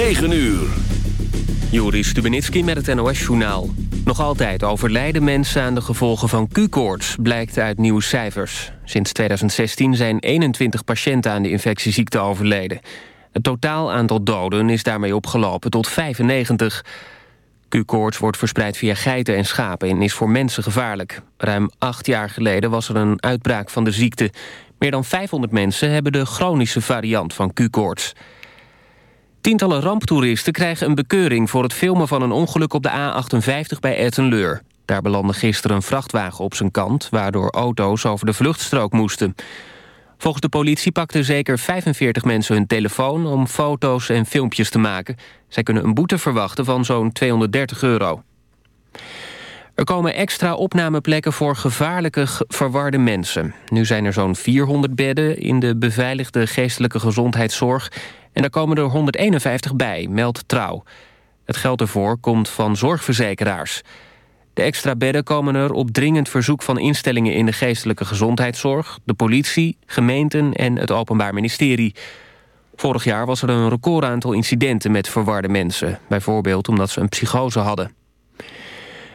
9 uur. Joris Stubenitski met het NOS-journaal. Nog altijd overlijden mensen aan de gevolgen van Q-koorts... blijkt uit nieuwe cijfers. Sinds 2016 zijn 21 patiënten aan de infectieziekte overleden. Het totaal aantal doden is daarmee opgelopen tot 95. Q-koorts wordt verspreid via geiten en schapen... en is voor mensen gevaarlijk. Ruim acht jaar geleden was er een uitbraak van de ziekte. Meer dan 500 mensen hebben de chronische variant van Q-koorts... Tientallen ramptoeristen krijgen een bekeuring voor het filmen van een ongeluk op de A58 bij Ettenleur. Daar belandde gisteren een vrachtwagen op zijn kant... waardoor auto's over de vluchtstrook moesten. Volgens de politie pakten zeker 45 mensen hun telefoon... om foto's en filmpjes te maken. Zij kunnen een boete verwachten van zo'n 230 euro. Er komen extra opnameplekken voor gevaarlijke verwarde mensen. Nu zijn er zo'n 400 bedden in de beveiligde geestelijke gezondheidszorg... En daar komen er 151 bij, meldt Trouw. Het geld ervoor komt van zorgverzekeraars. De extra bedden komen er op dringend verzoek van instellingen in de geestelijke gezondheidszorg, de politie, gemeenten en het Openbaar Ministerie. Vorig jaar was er een recordaantal incidenten met verwarde mensen, bijvoorbeeld omdat ze een psychose hadden.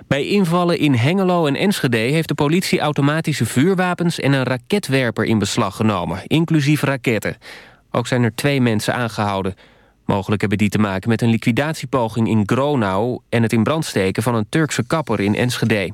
Bij invallen in Hengelo en Enschede heeft de politie automatische vuurwapens en een raketwerper in beslag genomen, inclusief raketten. Ook zijn er twee mensen aangehouden. Mogelijk hebben die te maken met een liquidatiepoging in Gronau... en het in brand steken van een Turkse kapper in Enschede.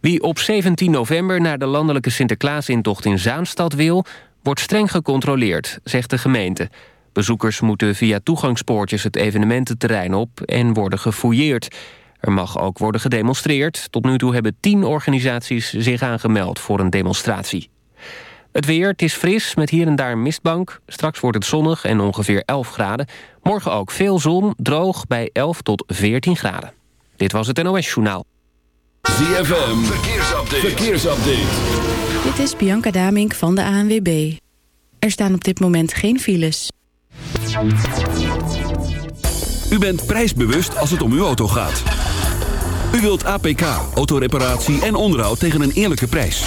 Wie op 17 november naar de landelijke Sinterklaasintocht in Zaanstad wil... wordt streng gecontroleerd, zegt de gemeente. Bezoekers moeten via toegangspoortjes het evenemententerrein op... en worden gefouilleerd. Er mag ook worden gedemonstreerd. Tot nu toe hebben tien organisaties zich aangemeld voor een demonstratie. Het weer, het is fris, met hier en daar een mistbank. Straks wordt het zonnig en ongeveer 11 graden. Morgen ook veel zon, droog bij 11 tot 14 graden. Dit was het NOS Journaal. ZFM, verkeersupdate. verkeersupdate. Dit is Bianca Damink van de ANWB. Er staan op dit moment geen files. U bent prijsbewust als het om uw auto gaat. U wilt APK, autoreparatie en onderhoud tegen een eerlijke prijs.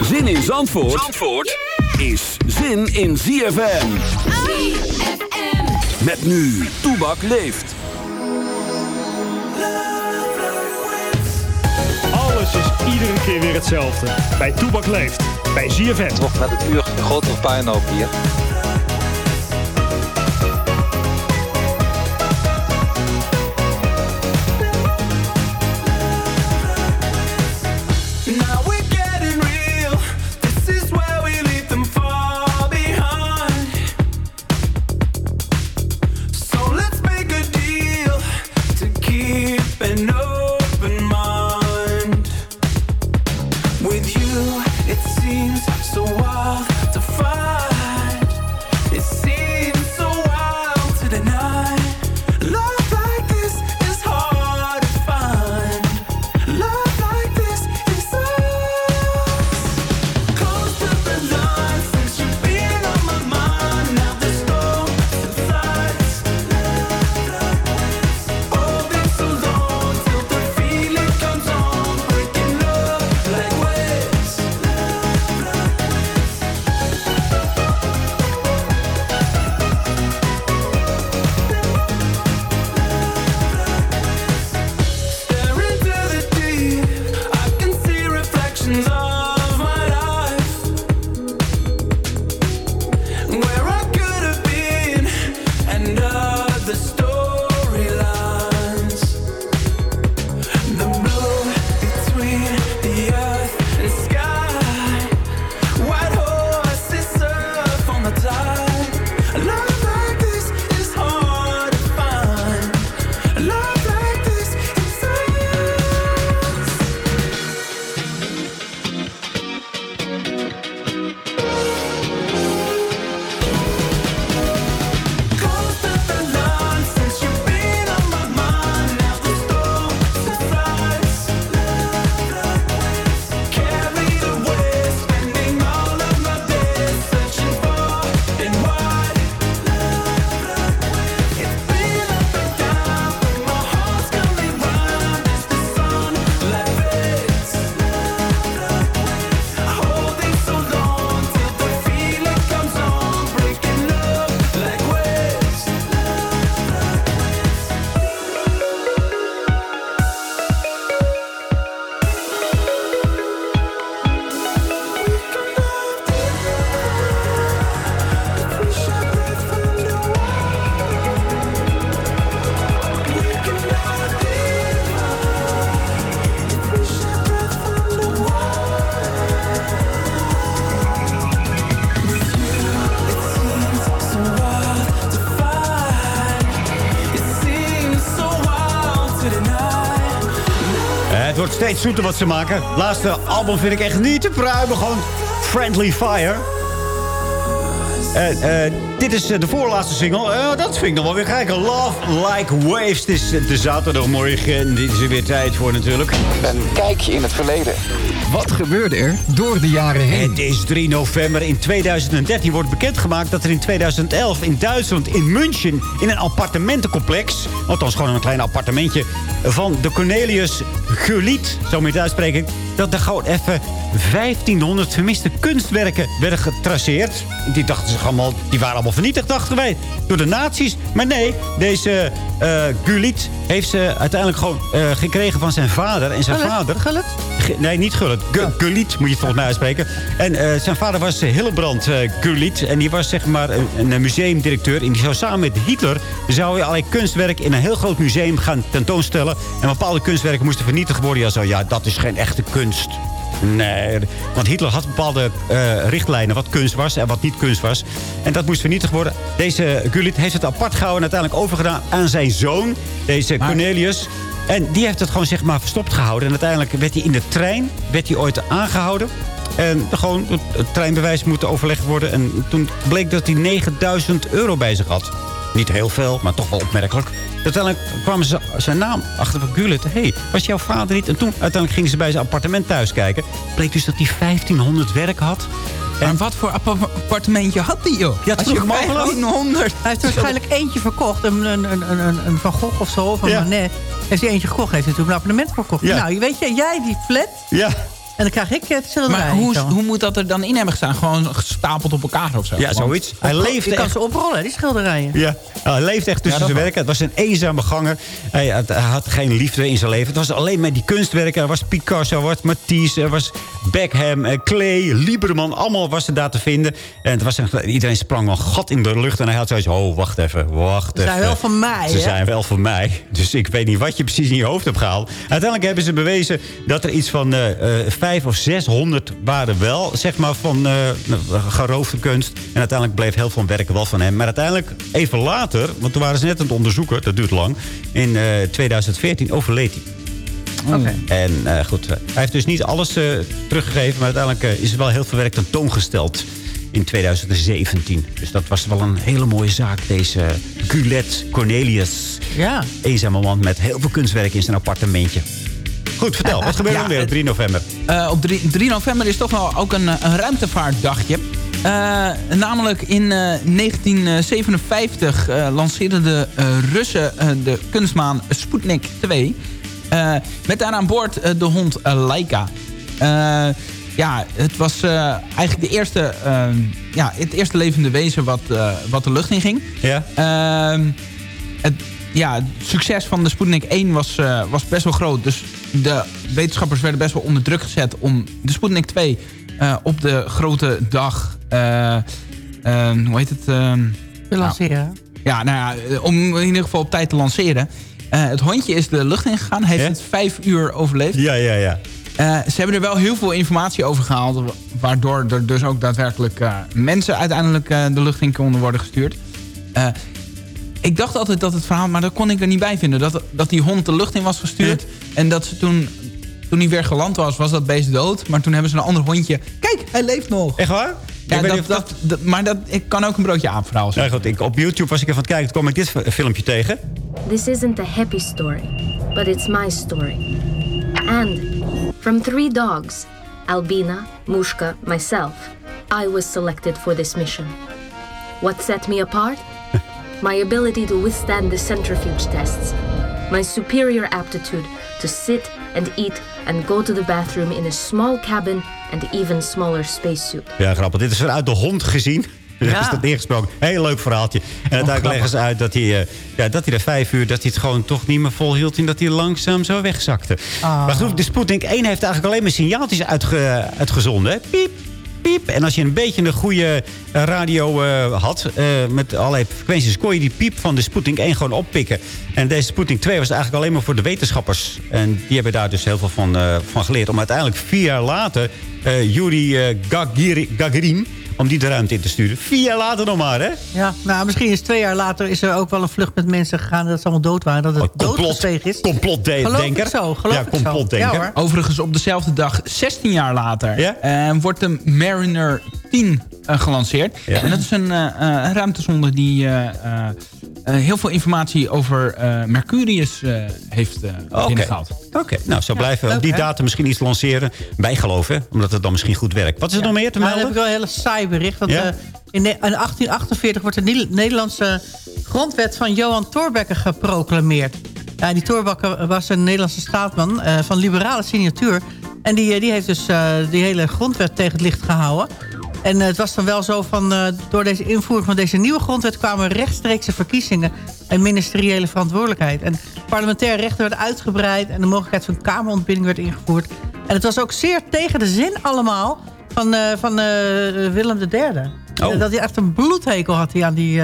Zin in Zandvoort, Zandvoort is zin in ZFM. Met nu, Toebak leeft. Alles is iedere keer weer hetzelfde. Bij Toebak leeft. Bij ZFM. Toch met het uur grotere puinhoop hier. Zoeter wat ze maken. Laatste album vind ik echt niet te pruimen. Gewoon Friendly Fire. En, eh, dit is eh, de voorlaatste single. Eh, dat vind ik nog wel weer gek. Love Like Waves. Het is de zaterdagmorgen. En dit is er weer tijd voor natuurlijk. Een kijkje in het verleden. Wat gebeurde er door de jaren heen? Het is 3 november. In 2013 wordt bekendgemaakt dat er in 2011 in Duitsland, in München... in een appartementencomplex... althans gewoon een klein appartementje... van de Cornelius Guliet, zo moet je het uitspreken... dat er gewoon even 1500 vermiste kunstwerken werden getraceerd. Die dachten zich allemaal, die waren allemaal vernietigd, dachten wij, door de nazi's. Maar nee, deze eh Guliet heeft ze uiteindelijk gewoon eh, gekregen van zijn vader. En zijn vader... Gullit? Nee, niet Gullit. Gu- Guliet moet je het volgens mij uitspreken. En eh, zijn vader was eh, Hillebrand eh Guliet. En die was zeg maar een, een museumdirecteur. En die zou samen met Hitler... zou hij allerlei kunstwerk in een heel groot museum gaan tentoonstellen. En bepaalde kunstwerken moesten vernietigd worden. Ja, zo, ja, dat is geen echte kunst. Nee, want Hitler had bepaalde richtlijnen wat kunst was en wat niet kunst was. En dat moest vernietigd worden. Deze Gulit heeft het apart gehouden en uiteindelijk overgedaan aan zijn zoon, deze Cornelius. En die heeft het gewoon zeg maar verstopt gehouden. En uiteindelijk werd hij in de trein werd hij ooit aangehouden. En gewoon het, treinbewijs moet overlegd worden. En toen bleek dat hij 9000 euro bij zich had. Niet heel veel, maar toch wel opmerkelijk. Uiteindelijk kwamen ze zijn naam achter van Gulit. Hé, hey, was jouw vader niet? En toen uiteindelijk gingen ze bij zijn appartement thuis kijken. Bleek dus dat hij 1500 werk had. En wat voor appa- appartementje had die, joh? Ja, het Als je vroeg af. 1500... Hij heeft waarschijnlijk eentje verkocht. Een, een, een, een, een Van Gogh of zo, van Ja. Manet. Heeft hij eentje gekocht, heeft hij toen een appartement verkocht. Ja. Nou, weet je, jij die flat. Ja. En dan krijg ik het schilderij. Maar hoe, hoe moet dat er dan in hebben gestaan? Gewoon gestapeld op elkaar of zo? Ja, Want- zoiets. Hij leefde Je kan echt ze oprollen, die schilderijen. Ja, Nou, hij leefde echt tussen Ja, zijn werken. Het was een eenzame ganger. Hij had, hij had geen liefde in zijn leven. Het was alleen maar die kunstwerken. Er was Picasso, er was Matisse, er was Beckham, eh, Klee, Lieberman. Allemaal was er daar te vinden. En het was echt, iedereen sprang een gat in de lucht. En hij had zoiets oh, wacht even, wacht Ze even. zijn wel van mij, Ze hè? zijn wel van mij. Dus ik weet niet wat je precies in je hoofd hebt gehaald. Uiteindelijk hebben ze bewezen dat er iets van eh eh, vijf of zeshonderd waren wel, zeg maar, van eh, geroofde kunst. En uiteindelijk bleef heel veel werken wel van hem. Maar uiteindelijk, even later, want toen waren ze net aan het onderzoeken, dat duurt lang. In eh, 2014 overleed hij. Oké. En eh, goed, hij heeft dus niet alles eh, teruggegeven... maar uiteindelijk eh, is er wel heel veel werk tentoongesteld in 2017. Dus dat was wel een hele mooie zaak, deze Gulet Cornelius. Ja. Eenzame man met heel veel kunstwerk in zijn appartementetje. Goed, vertel, wat gebeurt er weer op 3 november? Eh, op 3, 3 november is toch wel ook een, eh, een ruimtevaartdagje. Eh, namelijk in eh, 1957 eh, lanceerden de Russen de kunstmaan Sputnik 2. eh, met daar aan boord de hond Laika. Ja, het was eigenlijk de eerste, ja, het eerste levende wezen wat, wat de lucht in ging. Ja? Ehm, het, ja, het succes van de Sputnik 1 was, was best wel groot. Dus de wetenschappers werden best wel onder druk gezet... om de Sputnik 2 eh, op de grote dag... eh, ehm, hoe heet het? ehm, Te lanceren. ja, nou ja, eh, om in ieder geval op tijd te lanceren. Eh, het hondje is de lucht ingegaan. Heeft het vijf uur overleefd. Ja, ja, ja. Eh, ze hebben er wel heel veel informatie over gehaald. Waardoor er dus ook daadwerkelijk eh, mensen uiteindelijk eh, de lucht in konden worden gestuurd. Ik dacht altijd dat het verhaal, maar dat kon ik er niet bij vinden. Dat, dat die hond de lucht in was gestuurd. En dat ze toen, toen hij weer geland was, was dat beest dood. Maar toen hebben ze een ander hondje. Kijk, hij leeft nog. Echt waar? Ja, dat, maar dat, ik kan ook een broodje aap verhaal zijn. Ja, goed, ik, op YouTube was ik even aan het kijken. Toen kwam ik dit filmpje tegen. This isn't a happy story, but it's my story. And from three dogs Albina, Mushka, myself I was selected for this mission. What set me apart? My ability to withstand the centrifuge tests, my superior aptitude to sit and eat and go to the bathroom in a small cabin and even smaller spacesuit. Ja, grappig. Dit is vanuit de hond gezien. Ja. is dat neergesproken. Heel leuk verhaaltje. En uiteindelijk leggen ze uit dat hij, eh, ja, dat hij er vijf uur... dat hij het gewoon toch niet meer volhield... en dat hij langzaam zo wegzakte. Maar goed, de Sputnik 1 heeft eigenlijk alleen maar signaaltjes uitge, uitgezonden. Hè? Piep, piep. En als je een beetje een goede eh, radio eh, had... eh, met allerlei frequenties... kon je die piep van de Sputnik 1 gewoon oppikken. En deze Sputnik 2 was eigenlijk alleen maar voor de wetenschappers. En die hebben daar dus heel veel van, van geleerd. Om uiteindelijk vier jaar later... Yuri Gagiri- Gagarin om die de ruimte in te sturen. Vier jaar later nog maar, hè? Ja, nou, misschien is twee jaar later is er ook wel een vlucht met mensen gegaan... dat ze allemaal dood waren, dat het doodgestegen is. Complotdenker. Geloof ik zo, geloof ja, ik zo. complotdenker. Ja. Overigens op dezelfde dag, 16 jaar later, eh, wordt de Mariner 10 eh, gelanceerd. Ja. En dat is een, eh, eh, een ruimtesonde die eh, eh, heel veel informatie over eh, Mercurius eh, heeft eh Oké. binnengehaald. Oké, nou, zo blijven we op die datum misschien iets lanceren. Bijgeloven, hè? omdat het dan misschien goed werkt. Wat is er nog meer te Nou, dan melden? heb ik wel een hele saai bericht. Want Ja? in, ne- in 1848 wordt de Nederlandse grondwet van Johan Thorbecke geproclameerd. Ja, die Thorbecke was een Nederlandse staatman van liberale signatuur. En die, die heeft dus die hele grondwet tegen het licht gehouden. En eh, het was dan wel zo van... eh, door deze invoering van deze nieuwe grondwet... kwamen rechtstreekse verkiezingen en ministeriële verantwoordelijkheid. En parlementaire rechten werden uitgebreid... en de mogelijkheid van kamerontbinding werd ingevoerd. En het was ook zeer tegen de zin allemaal van, eh, van Willem III. Oh. Dat hij echt een bloedhekel had hij aan die...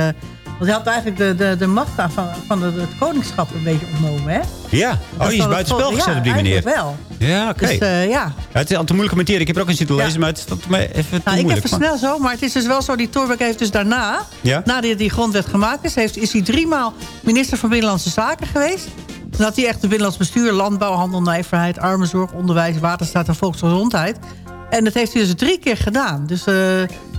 want hij had eigenlijk de, de, de macht van, van het, het koningschap een beetje ontnomen, hè? Ja, oh, is je is dan buiten het spel vol- gezet ja, op die manier. wel. Ja, oké. Dus eh, ja, Ja, het is al te moeilijk commenteren. Ik heb er ook eens zitten lezen, maar het dat mij even nou, ik moeilijk. even snel zo, maar het is dus wel zo... die Thorbecke heeft dus daarna, nadat die grondwet gemaakt is... Heeft, is hij driemaal minister van Binnenlandse Zaken geweest. Dan had hij echt de binnenlands bestuur, landbouw, handel, nijverheid... armenzorg, onderwijs, waterstaat en volksgezondheid. En dat heeft hij dus drie keer gedaan. Dus eh,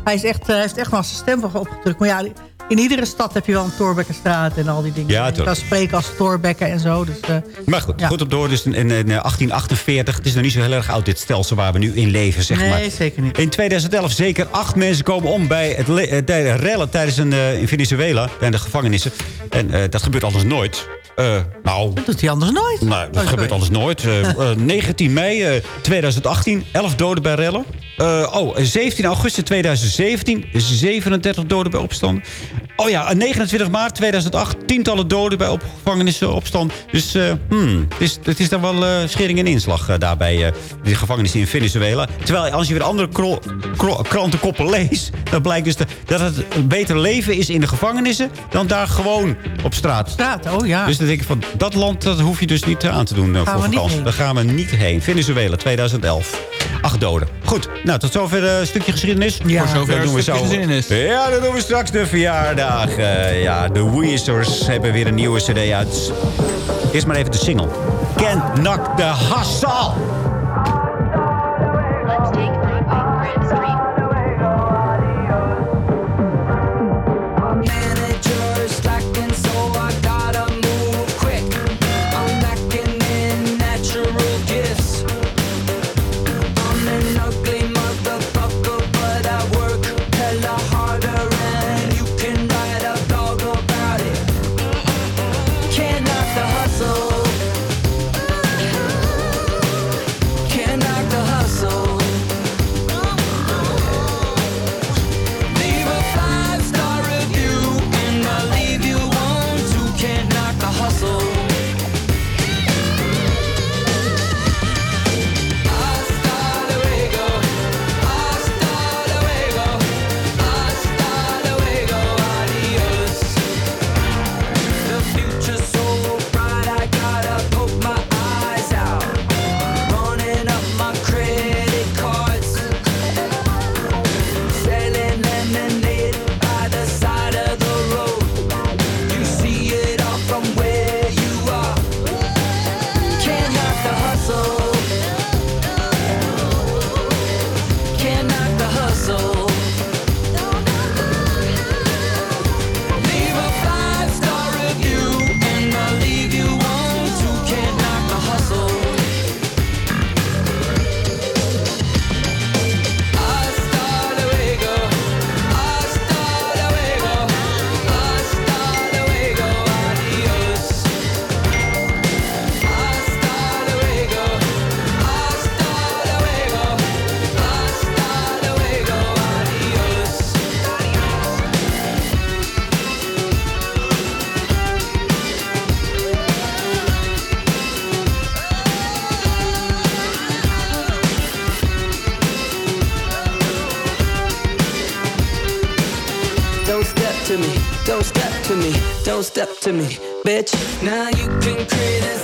hij, is echt, eh, heeft echt wel zijn stempel opgedrukt. Maar ja, in iedere stad heb je wel een Thorbeckestraat en al die dingen. Ja, je kan spreken als Thorbecke en zo. Dus, eh, Maar goed, Ja. goed op door. Dus in, in, in 1848, het is nog niet zo heel erg oud, dit stelsel waar we nu in leven, zeg nee, maar. zeker niet. In 2011 zeker acht mensen komen om bij het eh, de rellen tijdens een, eh, in Venezuela, bij de gevangenissen. En eh, dat gebeurt anders nooit. Eh, nou, Dat doet hij anders nooit. nou, dat Oh, gebeurt anders nooit. Eh, eh, 19 mei eh, 2018, 11 doden bij rellen. Eh, oh, 17 augustus 2017, 37 doden bij opstand. Oh ja, en 29 maart 2008, tientallen doden bij opgevangenissen opstand. Dus eh, hmm, het, is, het is dan wel eh, schering en inslag uh, daar bij uh, de gevangenissen in Venezuela. Terwijl als je weer andere krantenkoppen leest... dan blijkt dus de, dat het een beter leven is in de gevangenissen... dan daar gewoon op straat. Straat, oh ja. Dus dan denk ik van, dat land dat hoef je dus niet aan te doen uh, voor vakantie. heen. Daar gaan we niet heen. Venezuela, 2011. Acht doden. Goed, nou, tot zover een stukje geschiedenis. Ja. Voor zover Dat doen we zo. geschiedenis. Ja, dan doen we straks de verjaardag. Eh, ja, de Weezers hebben weer een nieuwe cd uit. Eerst maar even de single. Can't Knock the Hustle. Step to me, bitch. Now you can criticize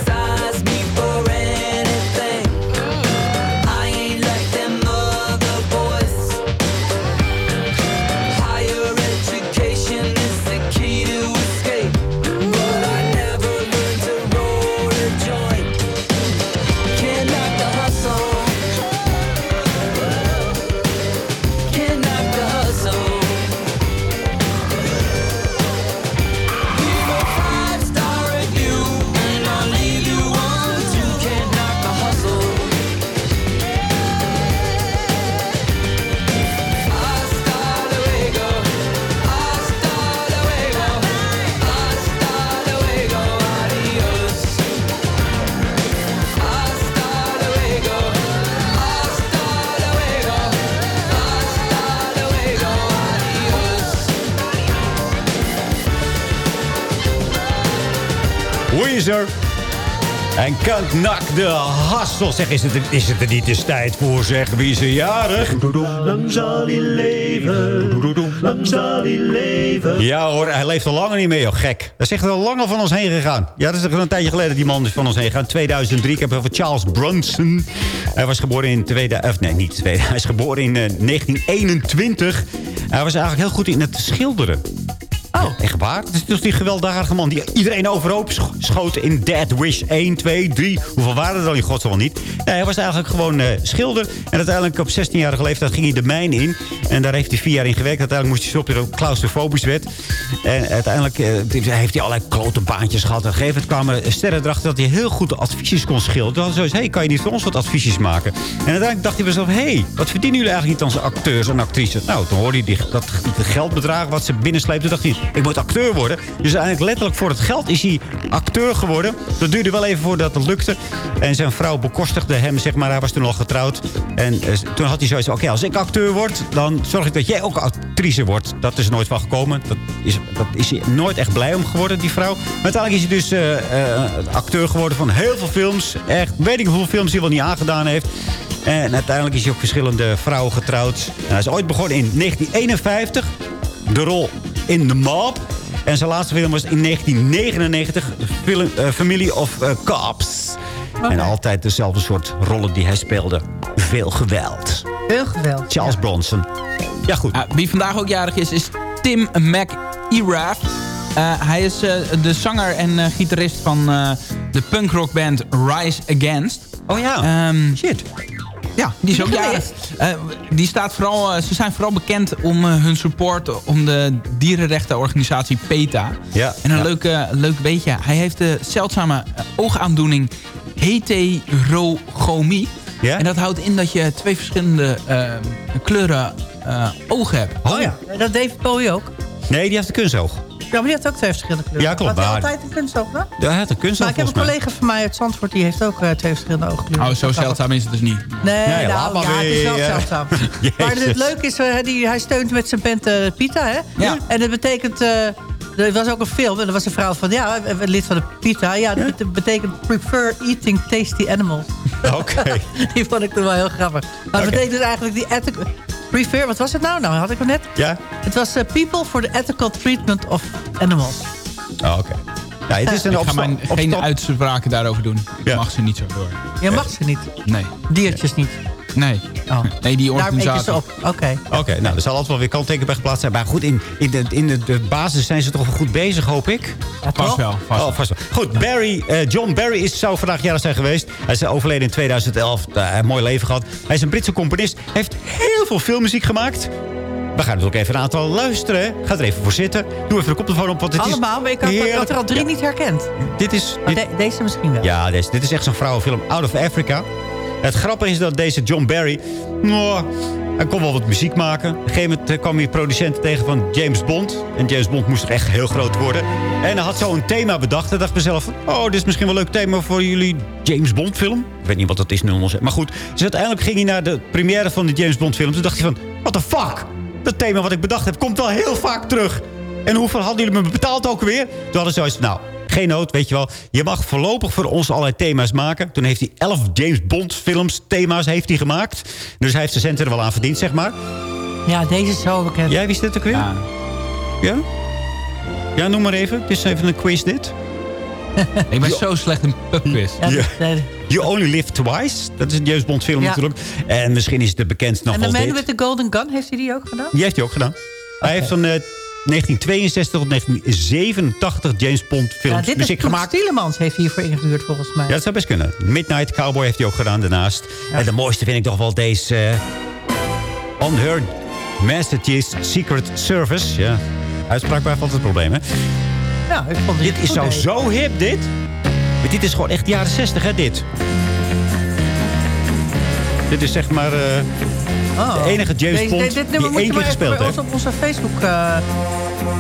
En Kant Nak de Hassel. Zeg, is het, er- is het er niet eens tijd voor, zeg? Wie is er jarig? Lang zal hij leven, lang zal hij leven. Ja hoor, hij leeft al langer niet meer, joh. Gek. Dat is echt al lang al van ons heen gegaan. Ja, dat is echt een tijdje geleden die man is van ons heen gegaan. 2003, ik heb het over Charles Bronson. Hij was geboren in 2000... Of nee, niet 2000. Hij is geboren in eh, 1921. Hij was eigenlijk heel goed in het schilderen. Oh. Echt waar? Het is dus die gewelddadige man die iedereen overhoop sch- schoot in Dead Wish 1, 2, 3. Hoeveel waren er dan in godsnaam niet? Nee, hij was eigenlijk gewoon eh, schilder. En uiteindelijk op 16-jarige leeftijd ging hij de mijn in. En daar heeft hij vier jaar in gewerkt. Uiteindelijk moest hij stoppen omdat hij claustrofobisch werd. En uiteindelijk eh, heeft hij allerlei klote baantjes gehad. En op een gegeven moment kwamen sterren erachter dat hij heel goed adviesjes kon schilderen. Ze zoiets, hey, kan je niet voor ons wat adviesjes maken? En uiteindelijk dacht hij bij hé, hey, wat verdienen jullie eigenlijk niet als acteurs en actrices? Nou, toen hoorde hij dat die geldbedrag wat ze binnensleepte. Dacht hij, ik moet acteur worden. Dus eigenlijk letterlijk voor het geld is hij acteur geworden. Dat duurde wel even voordat het lukte. En zijn vrouw bekostigde hem, zeg maar. Hij was toen al getrouwd. En eh, toen had hij zoiets oké, als ik acteur word... dan zorg ik dat jij ook actrice wordt. Dat is nooit van gekomen. Dat is, dat is hij nooit echt blij om geworden, die vrouw. Uiteindelijk is hij dus eh, eh, acteur geworden van heel veel films. Echt, weet ik hoeveel films hij wel niet aangedaan heeft. En uiteindelijk is hij ook verschillende vrouwen getrouwd. Hij is ooit begonnen in 1951. De rol in The Mob. En zijn laatste film was in 1999. Film, eh, Family of eh, Cops. En altijd dezelfde soort rollen die hij speelde. Veel geweld. Veel geweld. Charles Bronson. Ja, goed. Ah, wie vandaag ook jarig is, is Tim McErath. Eh hij is eh, de zanger en eh, gitarist van eh, de punkrockband Rise Against. Oh ja, shit. Ja, die is ook jarig. Eh, die staat vooral, eh, ze zijn vooral bekend om eh, hun support om de dierenrechtenorganisatie PETA. Ja, En een ja. leuk, eh, leuk beetje. Hij heeft de zeldzame oogaandoening heterogomie. En dat houdt in dat je twee verschillende kleuren eh, ogen hebt. Oh ja, dat David Bowie ook. Nee, die heeft een kunstoog. Ja, maar die heeft ook twee verschillende kleuren. Ja, klopt, Had hij altijd een kunstoog, hè? Ja, hij heeft een kunstoog Maar ik heb een collega van mij uit Zandvoort, die heeft ook eh, twee verschillende oogkleuren. Oh, zo zeldzaam is het dus niet. Nee, Nee, nou, ja, het is wel zeldzaam. Maar het leuke is, eh, die, hij steunt met zijn band eh, Pita, hè? Ja. En dat betekent... eh, er was ook een film en er was een vrouw van... Ja, een lid van de PITA. Ja, dat bete- betekent prefer eating tasty animals. Oké. die vond ik toen wel heel grappig. Maar Oké. betekent dus eigenlijk die ethical... Prefer, wat was het nou? Nou, had ik hem net. Ja? Het was eh, People for the Ethical Treatment of Animals. Oh, oké. Ja, het is een Ik ga mijn, geen uitspraken daarover doen. Ik mag ze niet zo door. Je mag ze niet. Nee. Diertjes niet. Nee. Oh. Nee, die organisatie. ze op. Oké. Oké, nou, er zal altijd wel weer kanttekening bij geplaatst zijn. Maar goed, in, in, de, in de, de basis zijn ze toch wel goed bezig, hoop ik? Vast wel. Vast. Oh, vast wel. Goed, Barry, eh, John Barry is, zou vandaag jarig zijn geweest. Hij is overleden in 2011. Nou, hij heeft een mooi leven gehad. Hij is een Britse componist. Hij heeft heel veel filmmuziek gemaakt. We gaan dus ook even een aantal luisteren. Ga er even voor zitten. Doe even de koptelefoon op, want het Allemaal, maar ik had, ik heerlijk. had er al drie Ja, niet herkend. Dit is... Dit, de- deze misschien wel. ja, deze, dit is echt zo'n vrouwenfilm. Out of Africa. Het grappige is dat deze John Barry... nou, hij kon wel wat muziek maken. Op een gegeven moment eh, kwam hij producenten tegen van James Bond. En James Bond moest echt heel groot worden. En hij had zo een thema bedacht. En dacht mezelf, oh, dit is misschien wel een leuk thema voor jullie James Bond film. Ik weet niet wat dat is, 007. Maar goed, dus uiteindelijk ging hij naar de première van de James Bond film. Toen dacht hij van, what the fuck? Dat thema wat ik bedacht heb, komt wel heel vaak terug. En hoeveel hadden jullie me betaald ook weer? Toen hadden ze zoiets nou, geen nood, weet je wel. Je mag voorlopig voor ons allerlei thema's maken. Toen heeft hij elf James Bond films thema's heeft hij gemaakt. Dus hij heeft zijn centen er wel aan verdiend, zeg maar. Ja, deze is zo bekend. Jij wist dit ook weer? Ja. Ja? Ja, noem maar even. Het is even een quiz dit. Ik ben zo slecht in pubquiz. Ja, de- You Only Live Twice. Dat is een James Bond film Ja. natuurlijk. En misschien is het de bekendst nog En The Man dit. with the Golden Gun, heeft hij die ook gedaan? Die heeft hij ook gedaan. Hij heeft van eh, 1962 tot 1987 James Bond films Ja, muziek gemaakt. Stielemans heeft hiervoor ingehuurd volgens mij. Ja, dat zou best kunnen. Midnight Cowboy heeft hij ook gedaan daarnaast. En de mooiste vind ik toch wel deze... eh, On Her Majesty's Secret Service. Ja, uitspraak blijft altijd het probleem, hè? Ja, ik vond Dit is zo, zo hip, dit. Maar dit is gewoon echt jaren 60, hè, dit. Dit is zeg maar... eh, Oh. de enige James Deze- Bond dit- dit nummer die één keer gespeeld heeft. op onze Facebook uh,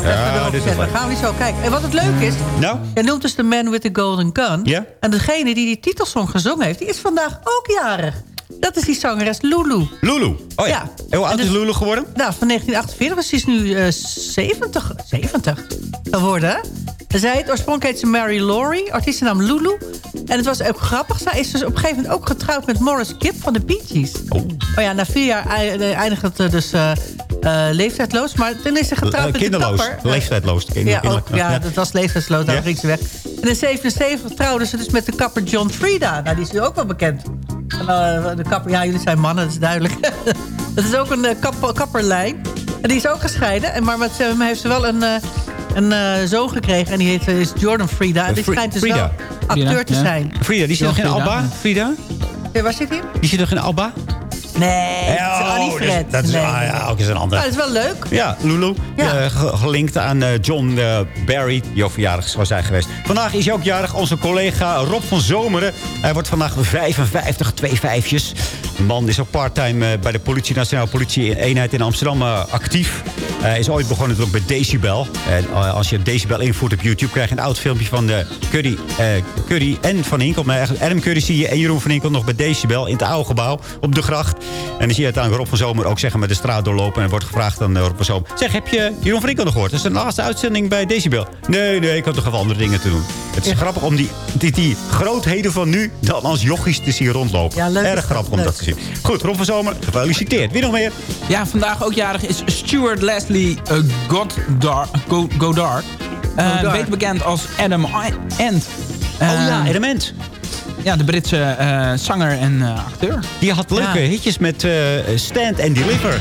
Ja, dit is. Dan gaan we zo kijken. En wat het leuk is... Nou? Jij noemt dus de Man with the Golden Gun. Ja. En degene die die titelsong gezongen heeft... die is vandaag ook jarig. Dat is die zangeres Lulu. Lulu. Oh ja. Ja. En hoe oud En is dus- Lulu geworden? Nou, van 1948. Dus die is nu eh 70, 70 geworden, zij heet oorspronkelijk heet ze Mary Laurie, artiestennaam Lulu. En het was ook grappig. Zij is dus op een gegeven moment ook getrouwd met Morris Gibb van de Bee Gees. Oh. ja, na vier jaar eh, eindigt het eh, dus leeftijdsloos. Maar toen is ze getrouwd met de kinderloos. kapper. Leeftijdsloos. Kinder- Ja, ook, ja, dat was leeftijdsloos, daar Ja. ging ze weg. En in 77 trouwde ze dus met de kapper John Frieda. Nou, die is nu ook wel bekend. Eh, de kapper, ja, jullie zijn mannen, dat is duidelijk. dat is ook een eh, kap, kapperlijn. En die is ook gescheiden. En, maar met hem heeft ze wel een, eh, een eh, zoon gekregen. En die heet, is Jordan Frieda. En die schijnt dus Frida. wel acteur te Ja. zijn. Frida, die zit nog in Frida. Alba? Frida? Ja, waar zit hij? Die zit nog in Alba? Nee, dat is oh, Annie is- Fred. Dat is, Nee, ah, ja, ook eens een ander. Nou, dat is wel leuk. Ja, Lulu. Ja. eh, ge- gelinkt aan eh, John eh, Barry, ook verjaardag zou zijn geweest. Vandaag is hij ook jarig, onze collega Rob van Zomeren. Hij wordt vandaag 55, twee vijfjes. De man is ook parttime eh, bij de politie, Nationale Politie eenheid in Amsterdam eh, actief. Hij is ooit begonnen natuurlijk bij Decibel. En eh, als je Decibel invoert op YouTube... krijg je een oud filmpje van eh, Curry, eh, Curry en Van Inkel. Maar eigenlijk Adam Curry zie je en Jeroen Van Inkel nog bij Decibel... in het oude gebouw op de gracht. En dan zie je uiteindelijk Rob van Zomer ook zeggen met de straat doorlopen. En wordt gevraagd aan eh, Rob van Zomer... Zeg, heb je Jeroen Van Inkel nog gehoord? Dat is de laatste uitzending bij Decibel. Nee, nee, ik had toch even andere dingen te doen. Het is grappig om die, die, die grootheden van nu... dan als jochies te zien rondlopen. Ja, leuk Erg grappig om leuk. dat te zien. Goed, Rob van Zomer, gefeliciteerd. Wie nog meer? Ja, vandaag ook jarig is Stuart Leslie uh, Goddard. Go- Goddard. Eh, beter bekend als Adam I- Ant. Oh ja, Eh, Adam Ant. Ja, de Britse eh, zanger en eh, acteur. Die had leuke Ja. hitjes met eh, Stand and Deliver.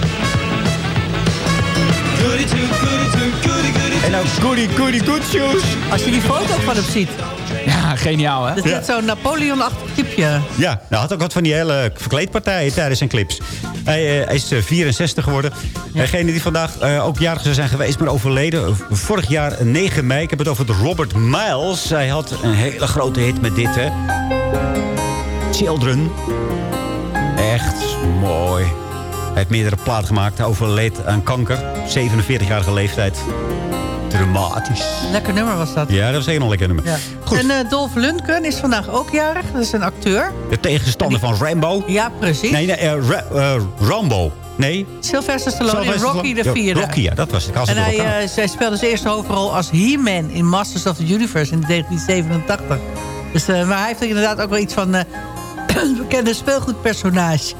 En ook Goody Goody Good Shoes. Als je die foto van hem ziet. Ja, geniaal hè? Dat is net zo'n Napoleon-achtig typje. Ja, hij had ook wat van die hele verkleedpartijen tijdens zijn clips. Hij, eh, is eh, 64 geworden. Degene die vandaag eh, ook jarig zou zijn geweest, maar overleden. eh, Vorig jaar eh, 9 mei. Ik heb het over de Robert Miles. Hij had een hele grote hit met dit, hè. Children. Echt mooi. Hij heeft meerdere platen gemaakt. Hij overleed aan kanker. 47-jarige leeftijd. Dramatisch. Lekker nummer was dat. Ja, dat was een heel lekker nummer. Ja. En eh, Dolph Lundgren is vandaag ook jarig. Dat is een acteur. De tegenstander van Rambo. Ja, precies. Nee, nee, eh, Ra- eh, Rambo. Nee. Sylvester Stallone in Rocky de vierde. Rocky, ja, dat was het. En hij, zij speelde zijn eerste hoofdrol als He-Man in Masters of the Universe in 1987. Dus, maar hij heeft inderdaad ook wel iets van een bekende speelgoedpersonage.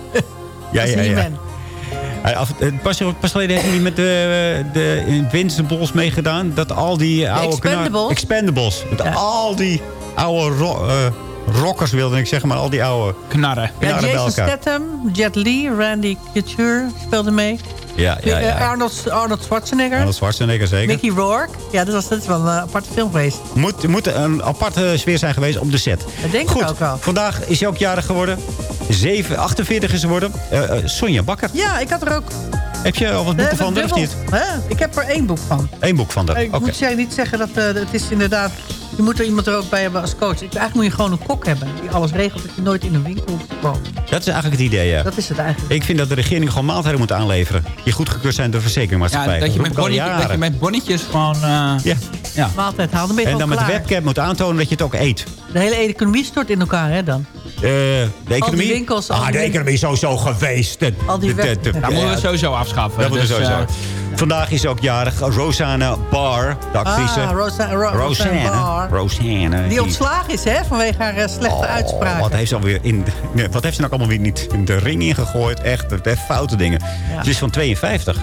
ja, ja, ja. He-Man. Hij af, eh, pas, pas geleden heeft hij met de, de Invincibles meegedaan. Dat al die oude... knar- Expendables? Expendables. Met al die oude ro- eh, rockers wilde ik zeggen, maar al die oude... Knarren. Ja, knarren bij Jason elkaar. Statham, Jet Li, Randy Couture speelde mee. Ja, ja, Eh, ja. Arnold, Arnold Schwarzenegger. Arnold Schwarzenegger zeker. Mickey Rourke. Ja, dat, was, dat is wel een aparte film geweest. Moet, moet een aparte sfeer zijn geweest op de set. Dat denk Goed, ik ook wel. vandaag is hij ook jarig geworden. 7, 48 is ze geworden. Eh, eh, Sonja Bakker. Ja, ik had er ook... Heb je al wat boeken van of niet? Ik heb er één boek van. Eén boek van haar. Ik moet jij niet zeggen dat eh, het is inderdaad... Je moet er iemand er ook bij hebben als coach. Eigenlijk moet je gewoon een kok hebben die alles regelt... dat je nooit in een winkel hoeft te komen. Dat is eigenlijk het idee, ja. Dat is het eigenlijk. Ik vind dat de regering gewoon maaltijden moet aanleveren. Die goedgekeurd zijn door de verzekeringmaatschappij. Ja, dat, je met bonnetje, dat je met bonnetjes gewoon... eh, Ja. ja. Maaltijd halen, dan ben je En dan met de webcam moet aantonen dat je het ook eet. De hele economie stort in elkaar, hè, dan? Eh, de economie? winkels, al ah, de economie is sowieso geweest. De- Al die de- de- web- de- Dat Dat moeten we sowieso afschaffen. Dat moeten we Dus, sowieso. Eh, Vandaag is ook jarig Rosanna Barr, de actrice. Ah, Rosa, Ro- Roseanne Rosanne. Barr. Rosanne. Die ontslagen is, hè, vanwege haar eh, slechte Oh, uitspraken. Wat heeft ze alweer in, nee, wat heeft ze nou allemaal weer niet in de ring ingegooid? Echt, heeft foute dingen. Ja. Ze is van 52.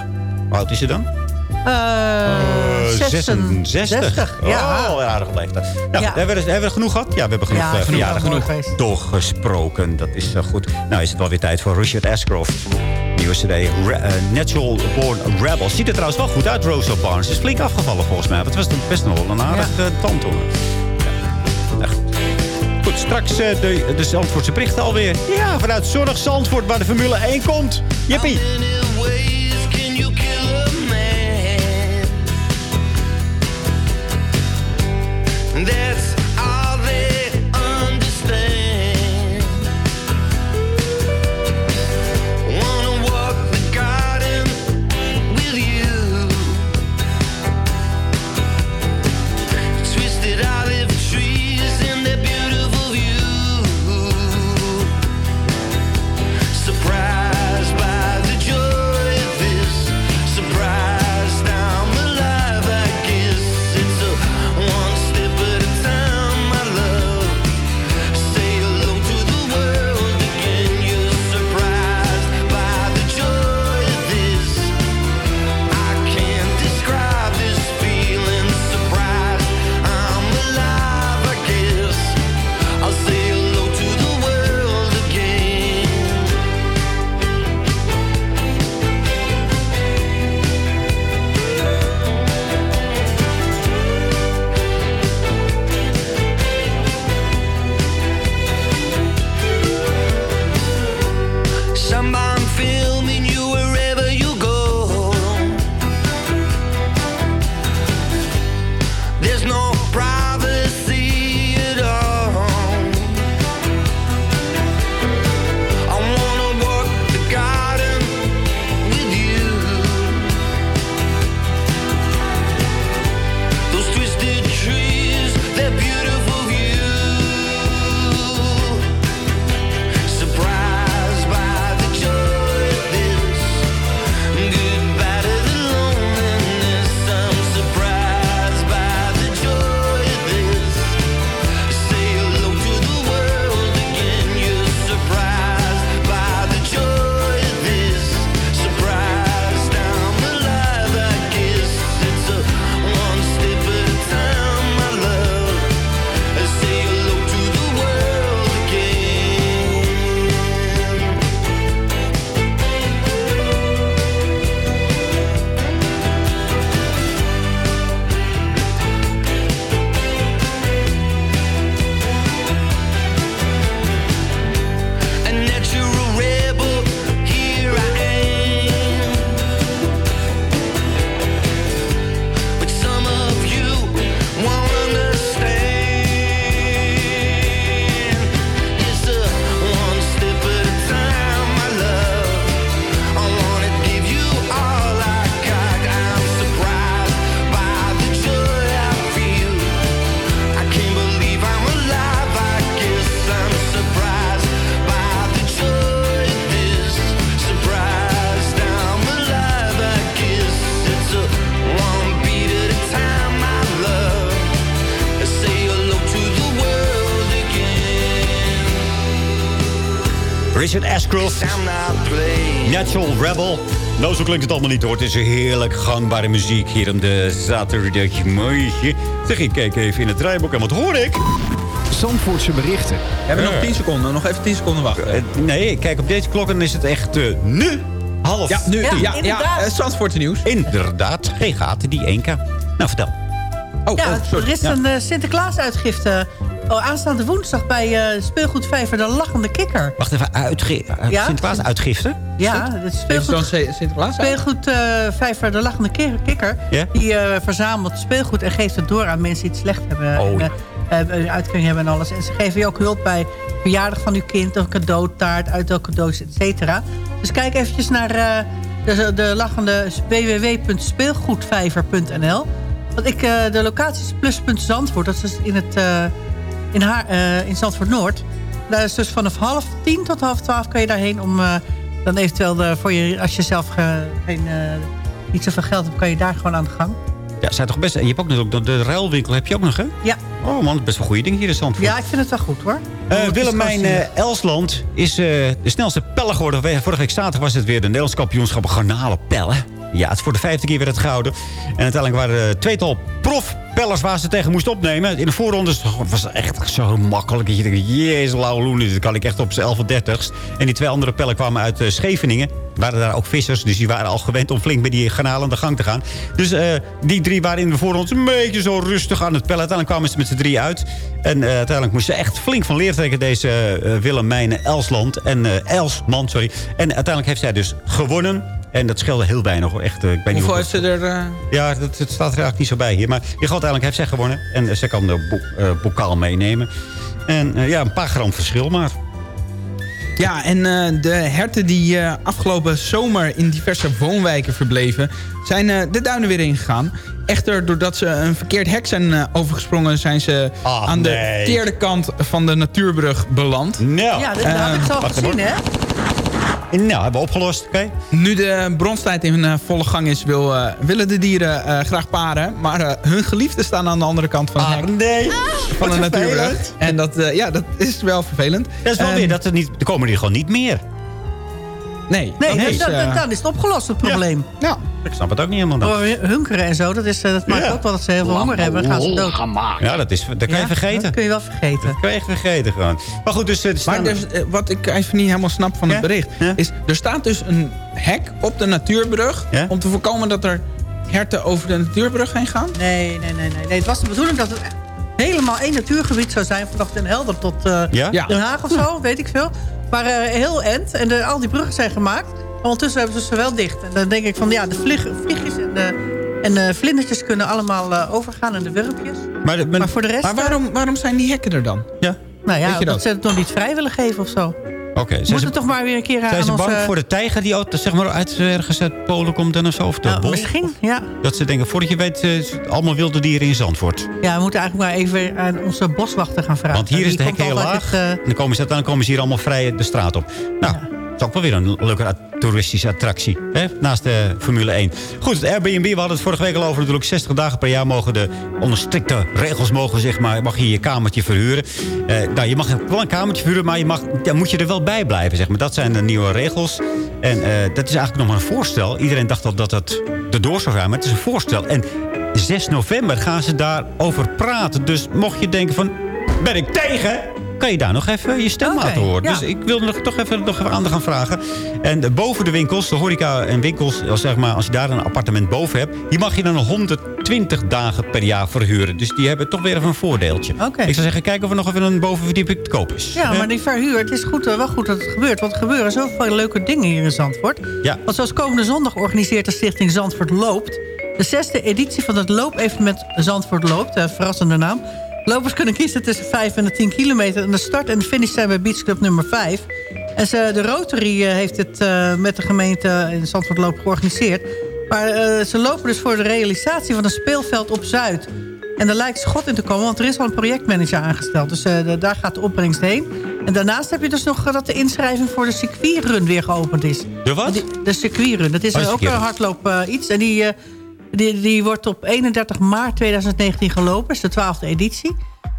Hoe oud is ze dan? Eh, 66. Ja. Oh, een aardige leeftijd. Nou, Ja. hebben, we, hebben we genoeg gehad? Ja, we hebben genoeg Ja, eh, genoeg, genoeg doorgesproken. Dat is eh, goed. Nou is het wel weer tijd voor Richard Ashcroft. Nieuwe cd, Re- eh, Natural Born Rebel. Ziet er trouwens wel goed uit, Rosa Barnes. Is flink afgevallen volgens mij. Want het was best nog wel een aardig ja. tand. Ja. Echt. Goed, straks eh, de, de Zandvoortse berichten alweer. Ja, vanuit zonnig Zandvoort waar de Formule 1 komt. Jippie. Zo klinkt het allemaal niet hoor. Het is heerlijk gangbare muziek hier om de zaterdagmorgen. Zeg, ik kijk even in het draaiboek en wat hoor ik? Zandvoortse berichten. We hebben nog 10 seconden. Nog even 10 seconden wachten. Eh, nee, kijk op deze klok en is het echt eh, nu half Ja, nu. tien. Ja, ja, eh, Zandvoortse nieuws. Inderdaad, geen gaten, die 1K. Nou, vertel. Oh, ja, oh, sorry. er is Ja. een Sinterklaas-uitgifte. Oh, aanstaande woensdag bij eh speelgoedvijver De Lachende Kikker. Wacht even, uitge uh, Ja? Sinterklaas uitgifte? Ja, het speelgoed, Sinterklaas uit? speelgoedvijver De Lachende Ki- Kikker. Die eh, verzamelt speelgoed en geeft het door aan mensen die het slecht hebben. Oh, ja. eh, eh, uitkering hebben en alles. En ze geven je ook hulp bij verjaardag van uw kind. Een cadeautaart, uitdeelcadeaus, et cetera. Dus kijk eventjes naar eh, de, de lachende www.speelgoedvijver.nl. Want ik, eh, de locatie is pluspunt Zandvoort. Dat is dus in, het, eh, in, haar, eh, in Zandvoort Noord. Daar is dus vanaf half tien tot half twaalf kan je daarheen om eh, dan eventueel de, voor je, als je zelf ge- geen, eh, niet zoveel geld hebt, kan je daar gewoon aan de gang. Ja, zijn toch best... Je hebt ook nog de, de ruilwinkel, heb je ook nog, hè? Ja. Oh man, best wel goede dingen hier in Zandvoort. Ja, ik vind het wel goed hoor. Eh, is Willemijn eh, Elsland is eh, de snelste peller geworden. Vorige week zaterdag was het weer de Nederlands kampioenschap garnalenpellen. Ja, het is voor de vijfde keer weer het gehouden. En uiteindelijk waren er tweetal profpellers waar ze tegen moesten opnemen. In de voorrondes was het echt zo makkelijk. Dat je denkt, jezus, lauwe loenen, dit kan ik echt op z'n 11 dertigst. En die twee andere pellen kwamen uit eh, Scheveningen. Waren daar ook vissers, dus die waren al gewend om flink met die garnalen aan de gang te gaan. Dus eh, die drie waren in de voorrondes een beetje zo rustig aan het pellen. Uiteindelijk kwamen ze met z'n drie uit. En eh, uiteindelijk moesten ze echt flink van leer trekken, deze eh Willemijne Elsland. En Elsman, sorry. En uiteindelijk heeft zij dus gewonnen. En dat scheelde heel weinig hoor. Echt, eh, ik weet niet Hoeveel hoe- heeft ze er... eh, ja, dat, dat staat er eigenlijk niet zo bij hier. Maar ieder geval, uiteindelijk heeft zij gewonnen. En eh, zij kan de bo- eh, bokaal meenemen. En eh, ja, een paar gram verschil maar. Ja, en eh, de herten die eh, afgelopen zomer in diverse woonwijken verbleven... zijn eh, de duinen weer ingegaan. Echter, doordat ze een verkeerd hek zijn eh, overgesprongen... zijn ze Ach, aan de verkeerde kant van de natuurbrug beland. Nou, Ja, dat, heb ik zo gezien hè. Nou hebben we opgelost. Oké. Nu de bronstijd in eh, volle gang is, wil, eh, willen de dieren eh, graag paren. Maar eh, hun geliefden staan aan de andere kant van, hek, nee. van de natuurbrug. vervelend. En dat, eh, ja, dat is wel vervelend. Dat is wel weer dat er niet... Er komen hier gewoon niet meer. Nee, Nee, dat dus is, dat, eh, dan is het opgelost, het probleem. ja. Ik snap het ook niet helemaal. Dan. Door hunkeren en zo, dat, is, eh, dat maakt Ja. ook wel dat ze heel veel honger hebben. Dan gaan ze dood. Ja, dat, is, dat kan je vergeten. Dat kun je wel vergeten. Dat kan je echt vergeten gewoon. Maar goed, dus... eh, Maar dus, wat ik even niet helemaal snap van het bericht... Ja? is er staat dus een hek op de natuurbrug... Ja? om te voorkomen dat er herten over de natuurbrug heen gaan? Nee, nee, nee, nee, nee. Het was de bedoeling dat het helemaal één natuurgebied zou zijn... vanaf Den Helder tot eh? Ja. Den Haag of zo, weet ik veel. Maar eh, heel end. En de, al die bruggen zijn gemaakt. Maar ondertussen hebben ze ze wel dicht. En dan denk ik van, ja, de vlieg, vliegjes en de, en de vlindertjes kunnen allemaal eh, overgaan... en de wurmpjes. maar, de- Maar voor de rest... Maar waarom, waarom zijn die hekken er dan? Ja, Nou ja, dat? ze het nog niet vrij willen geven of zo. Oké. Zijn moeten ze, toch maar weer een keer aan zijn ze onze... bang voor de tijger die ook, zeg maar, uit ergens uit Polen komt en zo? Of de Nou, misschien, ja. Dat ze denken, voordat je weet, eh, allemaal wilde dieren in Zandvoort. Ja, we moeten eigenlijk maar even aan onze boswachter gaan vragen. Want hier is de hek heel laag. het, eh, En dan komen, ze, dan komen ze hier allemaal vrij de straat op. Nou, is ook wel weer een leuke toeristische attractie. Hè? Naast de Formule 1. Goed, het Airbnb, we hadden het vorige week al over. Natuurlijk 60 dagen per jaar mogen de... Onder strikte regels mogen, zeg maar, mag je je kamertje verhuren. Eh, nou, je mag wel een kamertje verhuren, maar je mag, dan moet je er wel bij blijven. Zeg maar. Dat zijn de nieuwe regels. En eh, dat is eigenlijk nog maar een voorstel. Iedereen dacht al dat dat erdoor zou gaan, maar het is een voorstel. En 6 november gaan ze daarover praten. Dus mocht je denken van, ben ik tegen? Kan je daar nog even je stem laten horen. ja. Dus ik wilde nog, toch even, nog even aandacht gaan vragen. En boven de winkels, de horeca en winkels... Zeg maar, als je daar een appartement boven hebt... die mag je dan 120 dagen per jaar verhuren. Dus die hebben toch weer even een voordeeltje. Ik zou zeggen, kijken of er nog even een bovenverdieping te koop is. Ja, maar die verhuur, het is goed, eh, wel goed dat het gebeurt. Want er gebeuren zoveel leuke dingen hier in Zandvoort. Ja. Want zoals komende zondag organiseert de stichting Zandvoort Loopt... de zesde editie van het loopevenement Zandvoort Loopt. eh, verrassende naam. Lopers kunnen kiezen tussen 5 en de 10 kilometer. En de start en de finish zijn bij Beach Club nummer 5. En ze, de Rotary eh, heeft het eh, met de gemeente in Zandvoort Loop georganiseerd. Maar eh, ze lopen dus voor de realisatie van een speelveld op Zuid. En daar lijkt schot in te komen, want er is al een projectmanager aangesteld. Dus de- daar gaat de opbrengst heen. En daarnaast heb je dus nog dat de inschrijving voor de circuitrun weer geopend is. De wat? De circuitrun. Dat is Oh, de ook een hardloop iets. En die, die, die wordt op 31 maart 2019 gelopen. is de twaalfde editie.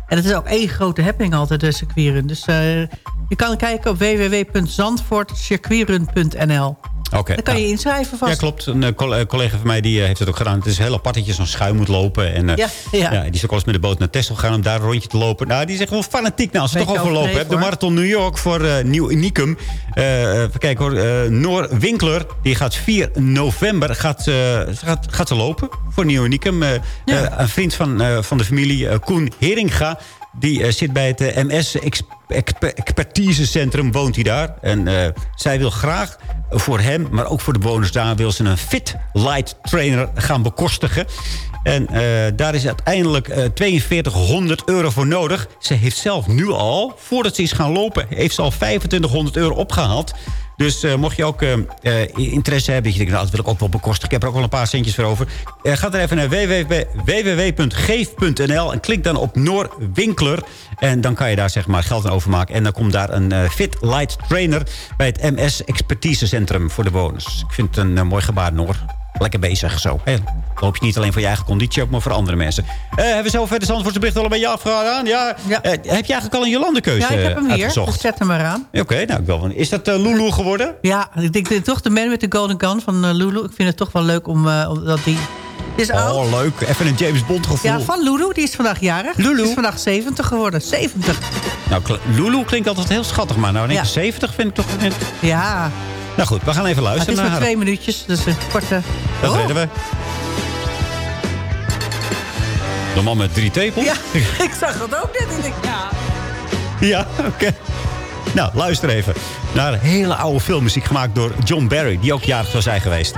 En het is ook één grote happening altijd, de circuitrun. Dus eh, je kan kijken op www.zandvoortcircuitrun.nl. Oké. Dan kan je nou. inschrijven vast. Ja, klopt. Een eh, coll- collega van mij die, eh, heeft het ook gedaan. Het is heel apart dat je zo'n schuim moet lopen. En, eh, Ja, ja. die is ook wel eens met de boot naar Texel gegaan om daar een rondje te lopen. Nou, die is echt wel fanatiek. Nou, als het toch overlopen hebt. De. Marathon New York voor eh, Nieuw Unicum. Even kijken hoor. eh, Noor Winkler, die gaat 4 november gaat, ze gaat, gaat ze lopen voor Nieuw Unicum. Een vriend van, van de familie, Koen Heringa... Die eh, zit bij het eh, MS Ex- Exper- Expertisecentrum, woont hij daar. En eh, zij wil graag voor hem, maar ook voor de bewoners daar... wil ze een Fit Light Trainer gaan bekostigen. En daar is uiteindelijk eh 4200 euro voor nodig. Ze heeft zelf nu al, voordat ze is gaan lopen... heeft ze al 2500 euro opgehaald. Dus eh, mocht je ook eh, eh, interesse hebben... je denkt, nou, dat wil ik ook wel bekostigen. Ik heb er ook wel een paar centjes voor over. Ga dan even naar www- www.geef.nl... en klik dan op Noor Winkler. En dan kan je daar zeg maar geld aan overmaken. En dan komt daar een Fit Light Trainer... bij het MS Expertisecentrum voor de bewoners. Ik vind het een mooi gebaar, Noor. Lekker bezig zo. Dan loop je niet alleen voor je eigen conditie, ook maar voor andere mensen. Eh, hebben we zo verder zijn bericht al een beetje afgedaan? Ja. Eh, heb je eigenlijk al een Jolande-keuze Ja, ik heb hem hier. Dus zet hem maar aan. Oké, nou, ik wel. Is dat eh, Lulu geworden? Ja, ik denk dat toch de man met de golden gun van Lulu. Ik vind het toch wel leuk om, omdat die... Is oud. Oh, leuk. Even een James Bond gevoel. Ja, van Lulu. Die is vandaag jarig. Lulu? Die is vandaag 70 geworden. 70. Nou, Lulu klinkt altijd heel schattig, maar nou in één keer 70 vind ik toch... Ja. Nou goed, we gaan even Maar het luisteren is naar maar haar. twee minuutjes. Dus een korte... Dat Oh. redden we. De man met drie tepels? Ja, ik zag het ook net. Ik denk, ja. Ja, oké. Nou, luister even naar hele oude filmmuziek gemaakt door John Barry... die ook jarig zou zijn geweest.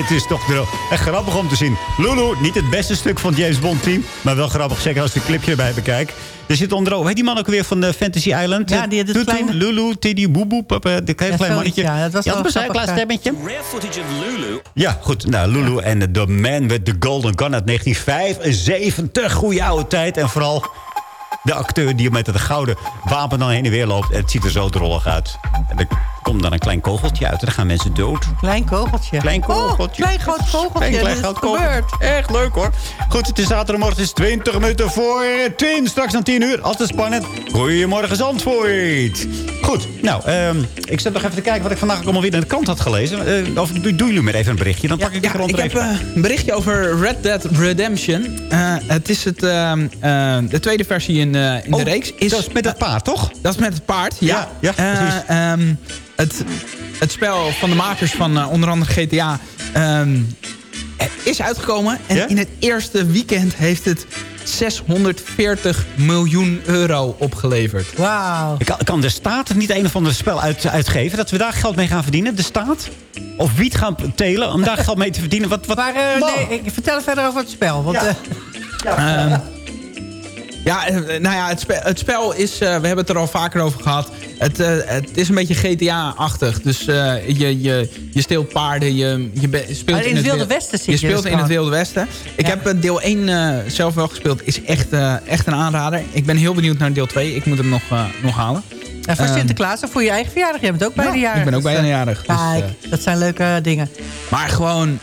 Het is toch echt grappig om te zien. Lulu, niet het beste stuk van het James Bond team. Maar wel grappig, zeker als ik het clipje erbij bekijk. Er zit onder hoe heet die man ook weer van de Fantasy Island? Ja, die had het Tutu, kleine- Lulu, Tiddy, Boeboe, dat klein Ja, klein mannetje. ja, dat was wel een klein grappig, stemmetje. Rare footage of Lulu. Ja, goed. Nou, Lulu en The Man with the Golden Gun uit 1975. Goeie oude tijd. En vooral de acteur die met het gouden wapen dan heen en weer loopt. Het ziet er zo drollig uit. Komt dan een klein kogeltje uit en dan gaan mensen dood. Klein kogeltje. Klein kogeltje. Oh, klein groot kogeltje. Klein, klein kogeltje. gebeurd. Echt leuk hoor. Goed, het is zaterdagmorgen. Het is 20 minuten voor 10. Straks aan 10 uur. Altijd spannend. Goedemorgen Zandvoort. Goed, nou, ehm, ik zit nog even te kijken wat ik vandaag ook allemaal weer in de krant had gelezen. Eh, of doen jullie maar even een berichtje. Dan pak ik de Ja, krant ik er heb eh, een berichtje over Red Dead Redemption. Eh, het is het, ehm, eh, de tweede versie in, in de reeks. Is, Oh, dat is met het paard, toch? Dat is met het paard, ja. Ja, ja, precies. het, het spel van de makers van onder andere GTA... is uitgekomen. En in het eerste weekend heeft het 640 miljoen euro opgeleverd. Wauw. Kan, kan de staat er niet een of ander spel uit, uitgeven? Dat we daar geld mee gaan verdienen? De staat? Of wiet gaan telen om daar geld mee te verdienen? Wat, wat, Maar eh, nee, ik vertel verder over het spel. Want, Ja. eh, Ehm, ja, eh, nou ja, het spel, het spel is... eh, we hebben het er al vaker over gehad. Het, eh, het is een beetje GTA-achtig. Dus je, je, je steelt paarden, je, je speelt in het Wilde wil- Westen zit je je speelt dus in het. Wilde Westen. Ik heb deel 1 eh, zelf wel gespeeld. Is echt, echt een aanrader. Ik ben heel benieuwd naar deel 2. Ik moet hem nog, nog halen. en voor Ehm, Sinterklaas of voor je eigen verjaardag. Je bent ook bij de jaar. ik ben ook Dus, eh, bijnajarig, dus, Kijk, dat zijn leuke dingen. Maar gewoon,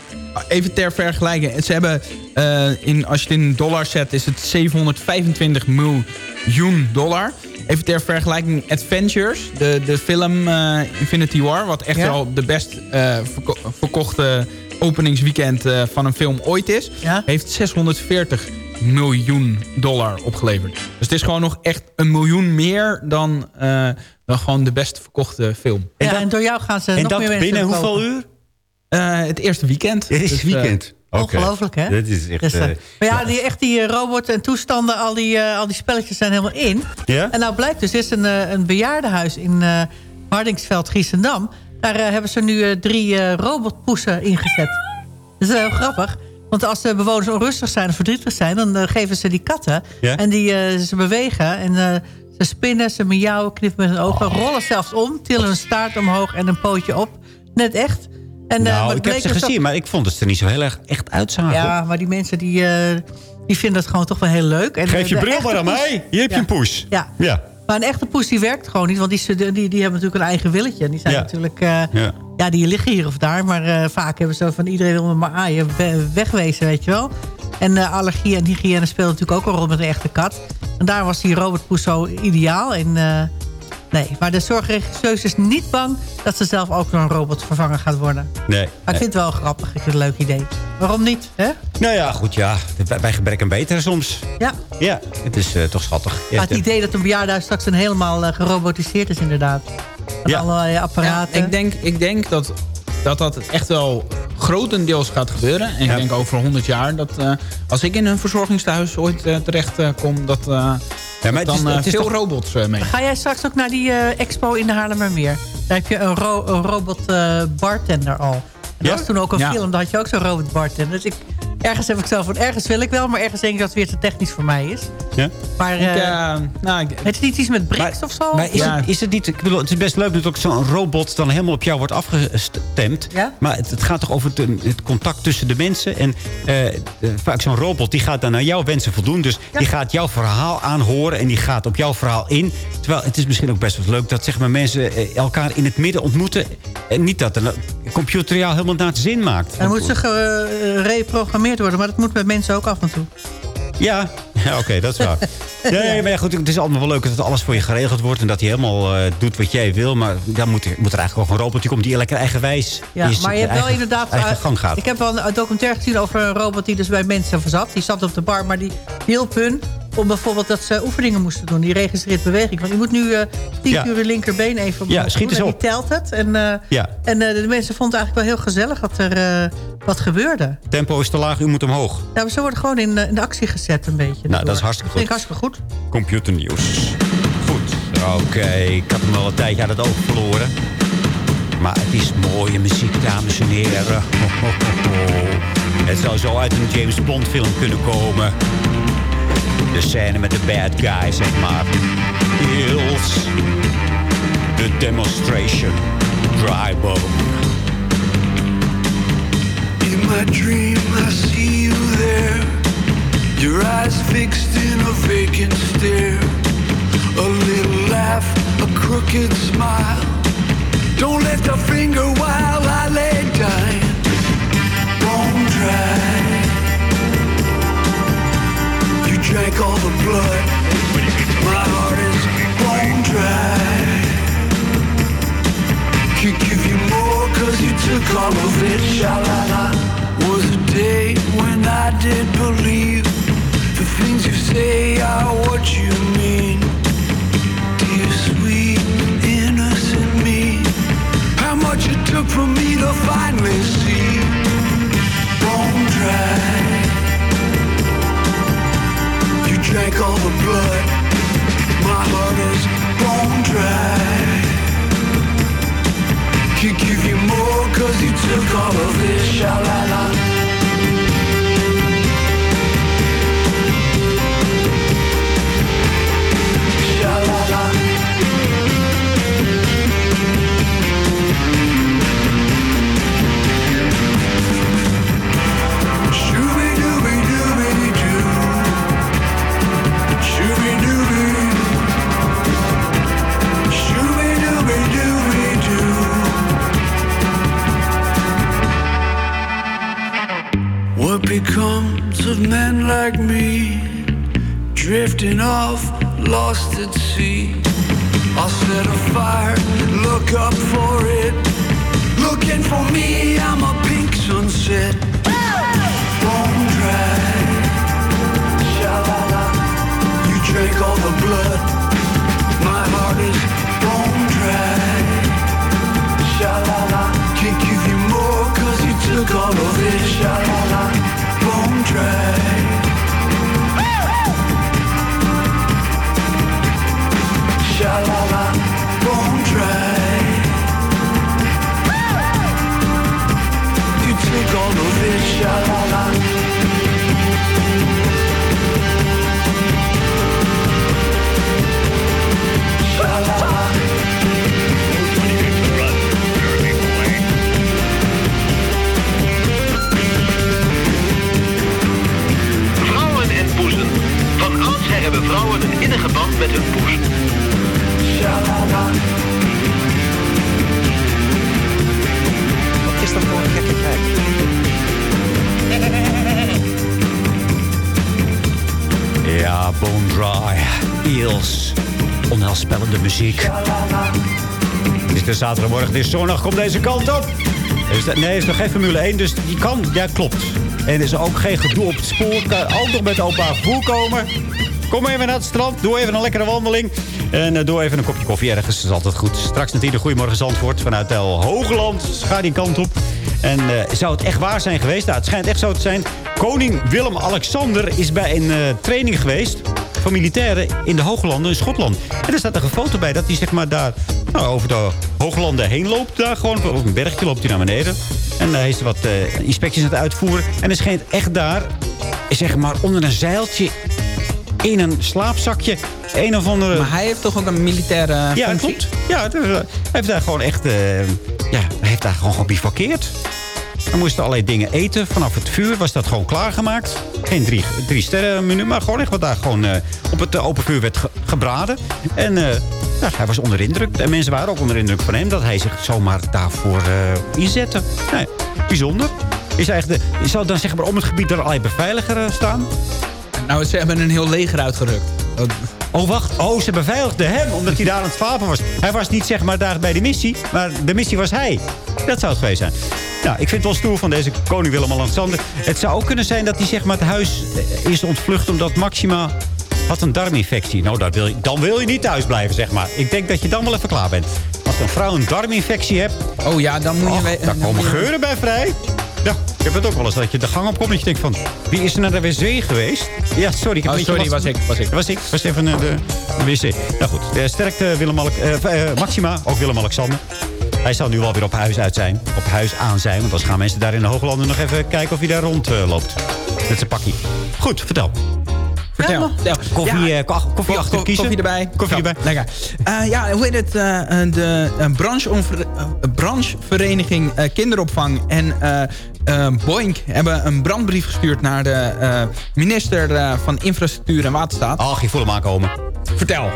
even ter vergelijking. Ze hebben, eh, in, als je het in dollar zet, is het 725 miljoen dollar. Even ter vergelijking, Adventures, de, de film eh, Infinity War... wat echt Ja. wel de best eh, verko- verkochte openingsweekend eh, van een film ooit is... heeft 640 miljoen dollar opgeleverd. Dus het is gewoon nog echt een miljoen meer dan, eh, dan gewoon de best verkochte film. ja, en door jou gaan ze en nog dat meer mensen binnen hoeveel uur? Eh, het eerste weekend. Het is Dus, eh, weekend. Oké. Ongelooflijk, hè? Dat is echt... Dus, eh, maar ja, die, echt die eh, robot en toestanden, al die, eh, al die spelletjes zijn helemaal in. Ja? En nou blijkt dus, er is een, een bejaardenhuis in eh Hardingsveld, Giesendam. Daar hebben ze nu eh, drie eh, robotpoesen ingezet. Dat is heel grappig. Want als de bewoners onrustig zijn of verdrietig zijn... dan geven ze die katten. En die, eh, ze bewegen en eh, ze spinnen, ze miauwen, knippen met hun ogen... rollen zelfs om, tillen hun staart omhoog en een pootje op. Net echt. En, eh, maar nou, het ik heb ze dat- gezien, maar ik vond het er niet zo heel erg echt uitzagen. ja, maar die mensen die, eh, die vinden het gewoon toch wel heel leuk. En Geef de- je de bril maar aan poes- mij. Hier heb je een poes. Ja. Ja. Maar een echte poes die werkt gewoon niet. Want die, die, die, die hebben natuurlijk een eigen willetje. En die zijn Ja. natuurlijk... eh, Ja. ja, die liggen hier of daar. Maar eh, vaak hebben ze van iedereen wil me maar aaien. we- Wegwezen, weet je wel. En eh, allergie en hygiëne speelt natuurlijk ook een rol met een echte kat. En daar was die robotpoes zo ideaal. En, eh, nee, maar de zorgregisseuse is niet bang... dat ze zelf ook door een robot vervangen gaat worden. Nee. Maar ik vind het wel grappig. Ik vind het een leuk idee. Waarom niet, hè? Nou ja, goed, ja. Bij- gebrek en beter soms. Ja. Ja, het is eh, toch schattig. Ja, Maar het idee dat een bejaardenhuis straks een helemaal eh, gerobotiseerd is inderdaad. Met allerlei apparaten. Ja, ik, denk, ik denk dat, dat dat echt wel grotendeels gaat gebeuren. En ik denk over 100 jaar dat eh, als ik in een verzorgingstehuis ooit terecht kom... dat, eh maar het dan is- eh, het is veel toch- robots eh, mee. Ga jij straks ook naar die eh, expo in de Haarlemmermeer? Daar heb je een, ro- een robot eh, bartender al. En dat Ja? was toen ook een Ja. film, daar had je ook zo'n robot bartender. Dus ik, ergens heb ik zelf van, ergens wil ik wel, maar ergens denk ik dat het weer te technisch voor mij is. Ja? Maar Ik, eh, eh, nou, ik- het is niet iets met bricks of zo? Maar is, het, is het niet... Ik bedoel, het is best leuk dat ook zo'n robot dan helemaal op jou wordt afgestemd. Ja? Maar het, het gaat toch over het, het contact tussen de mensen. En eh, vaak zo'n robot die gaat dan naar jouw wensen voldoen. Dus die gaat jouw verhaal aanhoren en die gaat op jouw verhaal in. Terwijl het is misschien ook best wel leuk dat zeg maar, mensen elkaar in het midden ontmoeten. En niet dat een computerjaal helemaal naar het zin maakt. Dan moet ze worden, maar dat moet met mensen ook af en toe. Ja, ja oké, dat is waar. Nee, maar ja, goed, het is allemaal wel leuk dat alles voor je geregeld wordt... en dat hij helemaal eh, doet wat jij wil. Maar dan moet er, moet er eigenlijk ook een robotje komen die lekker eigenwijs Ja, maar je hebt wel inderdaad... eigen gang gaat. Ik heb wel een documentaire gezien over een robot die dus bij mensen zat. Die zat op de bar, maar die hielp hun om bijvoorbeeld dat ze oefeningen moesten doen. Die registreert beweging. Want je moet nu eh tien Ja. keer je linkerbeen even op Ja, schiet eens op. die telt het. En, eh, Ja. en eh, de mensen vonden het eigenlijk wel heel gezellig dat er wat gebeurde. Tempo is te laag, u moet omhoog. Ja, maar ze worden gewoon in, in de actie gezet een beetje. Nou, dat is hartstikke Vind ik goed. hartstikke goed. Computernieuws. Goed. Oké, ik had hem al een tijdje uit het oog verloren. Maar het is mooie muziek, dames en heren. Ho, ho, ho, ho. Het zou zo uit een James Bond film kunnen komen. De scène met de bad guy, zeg maar. Hills. The demonstration. Dry bone. In my dream, I see you there. Your eyes fixed in a vacant stare. A little laugh, a crooked smile. Don't lift a finger while I lay drank all the blood. My heart is bone dry. Can't give you more cause you took all of it. Sha-la-la. Was a day when I did believe the things you say are what you mean. Dear sweet innocent me, how much it took for me to finally see. Drank all the blood. My is bone dry. Can't give you more cause you took all of this. Sha-la-la. Sha-la-la. Het is zonnig, kom deze kant op. Is dat- nee, is nog geen Formule 1, dus die kan, ja klopt. En er is ook geen gedoe op het spoor. Kan ook met openbaar vervoer komen. Kom even naar het strand, doe even een lekkere wandeling. En eh, doe even een kopje koffie ergens, dat is altijd goed. Straks natuurlijk Goedemorgen Zandvoort vanuit El Hoogland. Ga die kant op. En eh, zou het echt waar zijn geweest? Nou, het schijnt echt zo te zijn. Koning Willem-Alexander is bij een eh, training geweest van militairen in de Hooglanden in Schotland. En er staat een foto bij dat hij zeg maar daar nou, over de Hooglanden heen loopt. Daar gewoon op een bergje loopt hij naar beneden. En hij is wat eh, inspecties aan het uitvoeren. En er schijnt echt daar, zeg maar onder een zeiltje in een slaapzakje. Een of andere... Maar hij heeft toch ook een militaire Ja, functie? klopt. Ja, het, eh, hij heeft daar gewoon echt... eh, ja, hij heeft daar gewoon gebivakkeerd. Hij moest allerlei dingen eten. Vanaf het vuur was dat gewoon klaargemaakt. Geen drie, drie sterren menu, maar gewoon echt wat daar gewoon eh, op het eh, open vuur werd ge- gebraden. En eh, ja, hij was onder indruk. En mensen waren ook onder indruk van hem dat hij zich zomaar daarvoor inzette. Nee, bijzonder. Is eigenlijk de, zou dan zeg maar om het gebied er allerlei beveiligers staan? Nou, ze hebben een heel leger uitgerukt. Oh, wacht. Oh, ze beveiligden hem omdat hij daar aan het slapen was. Hij was niet zeg maar daar bij de missie, maar de missie was hij. Dat zou het geweest zijn. Nou, ik vind het wel stoer van deze koning Willem-Alexander. Het zou ook kunnen zijn dat hij zeg maar het huis eh, is ontvlucht... omdat Maxima had een darminfectie. Nou, dat wil je, dan wil je niet thuis blijven, zeg maar. Ik denk dat je dan wel even klaar bent. Als een vrouw een darminfectie hebt... Oh ja, dan moet je... Och, daar komen je- geuren bij vrij. Ja, ik heb het ook wel eens dat je de gang op komt... en je denkt van, wie is er naar de wc geweest? Ja, sorry. Ik heb Oh, sorry, last- was ik, was ik. was ik. Was even naar de, de wc. Nou goed, sterkte Willem eh, eh, Maxima, ook Willem-Alexander. Hij zal nu wel weer op huis uit zijn. Op huis aan zijn. Want dan gaan mensen daar in de Hooglanden nog even kijken of hij daar rond eh, loopt. Met zijn pakkie. Goed, vertel. Vertel. Ja. Koffie, Ja. eh, ko- koffie Ko- achter ko- kiezen. Koffie erbij. Koffie Ja, erbij. Lekker. Eh, ja, hoe heet het? de brancheonver- eh, branchevereniging eh, Kinderopvang en Boink hebben een brandbrief gestuurd naar de eh, minister eh, van Infrastructuur en Waterstaat. Ach, je voelt hem aankomen. Vertel.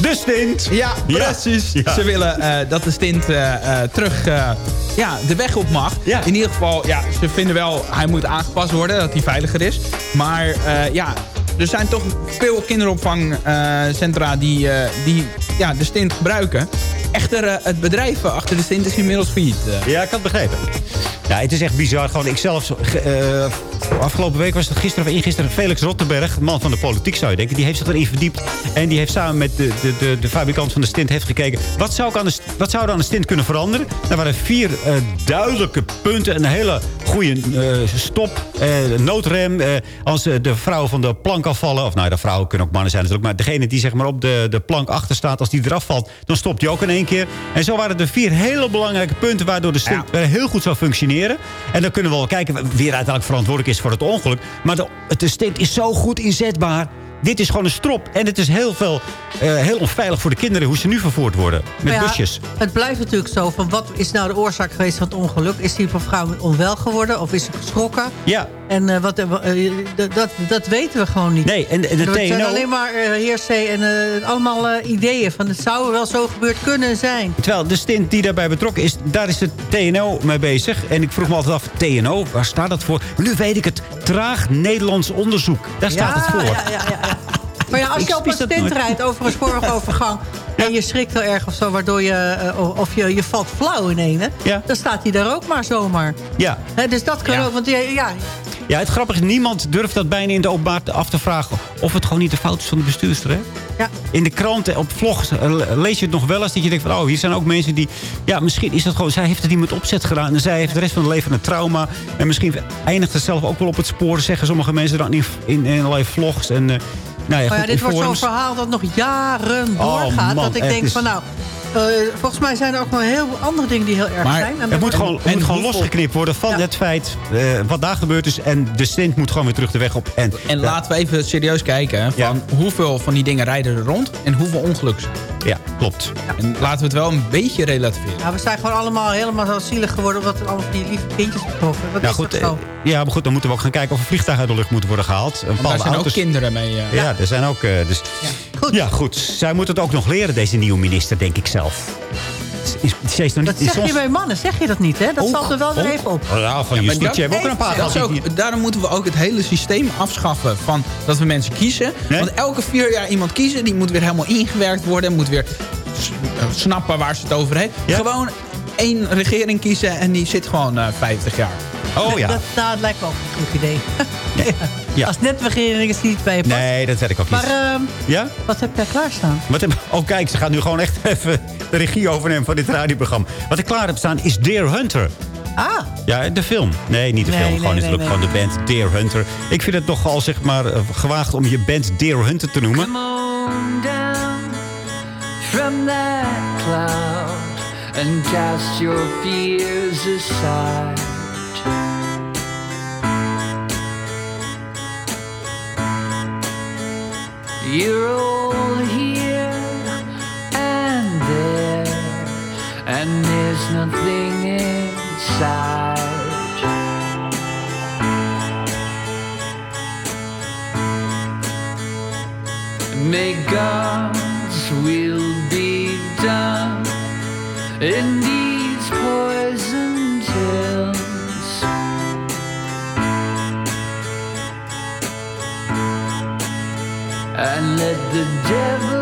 De stint. Ja, precies. Ja. Ze willen eh, dat de stint eh, eh, terug ja, de weg op mag. In ieder geval, ja, ze vinden wel... hij moet aangepast worden, dat hij veiliger is. Maar ja, er zijn toch veel kinderopvangcentra die, die ja, de stint gebruiken. Echter, het bedrijf achter de stint is inmiddels failliet. Ja, ik had het begrepen. Ja, het is echt bizar. Gewoon, ik zelf, afgelopen week was het gisteren of eergisteren Felix Rottenberg, man van de politiek zou je denken, die heeft zich erin verdiept. En die heeft samen met de, de, de, de fabrikant van de stint heeft gekeken, wat zou, ik aan de, wat zou er aan de stint kunnen veranderen? Er waren vier eh, duidelijke punten, een hele goede eh, stop, eh, noodrem. als de vrouw van de plank afvallen... of nou, de vrouwen kunnen ook mannen zijn natuurlijk... maar degene die zeg maar, op de, de plank achter staat... als die eraf valt, dan stopt die ook in één keer. En zo waren er vier hele belangrijke punten... waardoor de stint heel goed zou functioneren. En dan kunnen we wel kijken wie er uiteindelijk verantwoordelijk is voor het ongeluk. Maar de, de stint is zo goed inzetbaar... Dit is gewoon een strop. En het is heel, veel, eh, heel onveilig voor de kinderen hoe ze nu vervoerd worden. Met ja, busjes. Het blijft natuurlijk zo van wat is nou de oorzaak geweest van het ongeluk? Is die vrouw onwel geworden of is ze geschrokken? Ja. En eh, wat, eh, eh, dat, dat, weten we gewoon niet. Nee, en, de het zijn TNO... alleen maar heersee en allemaal ideeën van het zou wel zo gebeurd kunnen zijn. Terwijl de stint die daarbij betrokken is, daar is het TNO mee bezig. En ik vroeg me altijd af, TNO, waar staat dat voor? Nu weet ik het. Traag Nederlands onderzoek. Daar staat Ja, het voor. ja, ja, ja, ja. Maar ja, als je op een stint rijdt over een spoorovergang... en je schrikt heel erg of zo, waardoor je... eh, of je, je valt flauw in een, dan staat hij daar ook maar zomaar. Ja. Dus dat kan Ja. ook, want ja, ja, ja, het grappige is, niemand durft dat bijna in de openbaar af te vragen... of het gewoon niet de fout is van de bestuurster, hè? Ja. In de kranten, op vlogs, eh, lees je het nog wel eens... dat je denkt van, oh, hier zijn ook mensen die... ja, misschien is dat gewoon... zij heeft het niet met opzet gedaan... en zij heeft de rest van het leven een trauma... en misschien eindigt het zelf ook wel op het spoor... zeggen sommige mensen dan in, in, in allerlei vlogs en... eh, nou ja, Maar ja, goed, dit wordt zo'n verhaal dat nog jaren Oh, doorgaat. man, dat ik denk is- van nou, eh, volgens mij zijn er ook nog heel veel andere dingen die heel erg Maar zijn. En het moet gewoon, het moet gewoon losgeknipt worden van het feit eh, wat daar gebeurd is. En de stint moet gewoon weer terug de weg op. En, En laten we even serieus kijken van hoeveel van die dingen rijden er rond en hoeveel ongeluks. Ja, klopt. En laten we het wel een beetje relativeren. Ja, we zijn gewoon allemaal helemaal zo zielig geworden... omdat er allemaal van die lieve kindjes betroffen. Dat nou is goed, zo? eh, ja, maar goed, dan moeten we ook gaan kijken of er vliegtuigen uit de lucht moeten worden gehaald. Een daar zijn ook kinderen mee. Ja, er zijn ook... eh, ja. goed. Zij moet het ook nog leren, deze nieuwe minister, denk ik zelf. Is, is, is nog niet, Dat zeg soms- je bij mannen, zeg je dat niet, hè? Dat Ook, valt er wel weer ook. even op. Oh ja, van Ja, justitie dat- hebben we ook een paar dat is gehad. ook, Daarom moeten we ook het hele systeem afschaffen van dat we mensen kiezen. Want elke vier jaar iemand kiezen, die moet weer helemaal ingewerkt worden. Moet weer eh, snappen waar ze het over heeft. Gewoon één regering kiezen en die zit gewoon eh 50 jaar. Oh ja. Dat, nou, dat lijkt me ook een goed idee. Ja. Als net regering is die niet bij je past. Nee, dat weet ik ook niet. Maar ehm, ja? wat heb jij klaarstaan? Wat heb, oh kijk, ze gaat nu gewoon echt even de regie overnemen van dit radioprogramma. Wat ik klaar heb staan is Deer Hunter. Ah, Ja, de film. Nee, niet de Nee, film. nee, gewoon nee, natuurlijk gewoon de band Deer Hunter. Ik vind het nogal zeg maar eh, gewaagd om je band Deer Hunter te noemen. on down from that cloud and cast your fears aside. You're all here and there, and there's nothing inside. May God's will be done in devil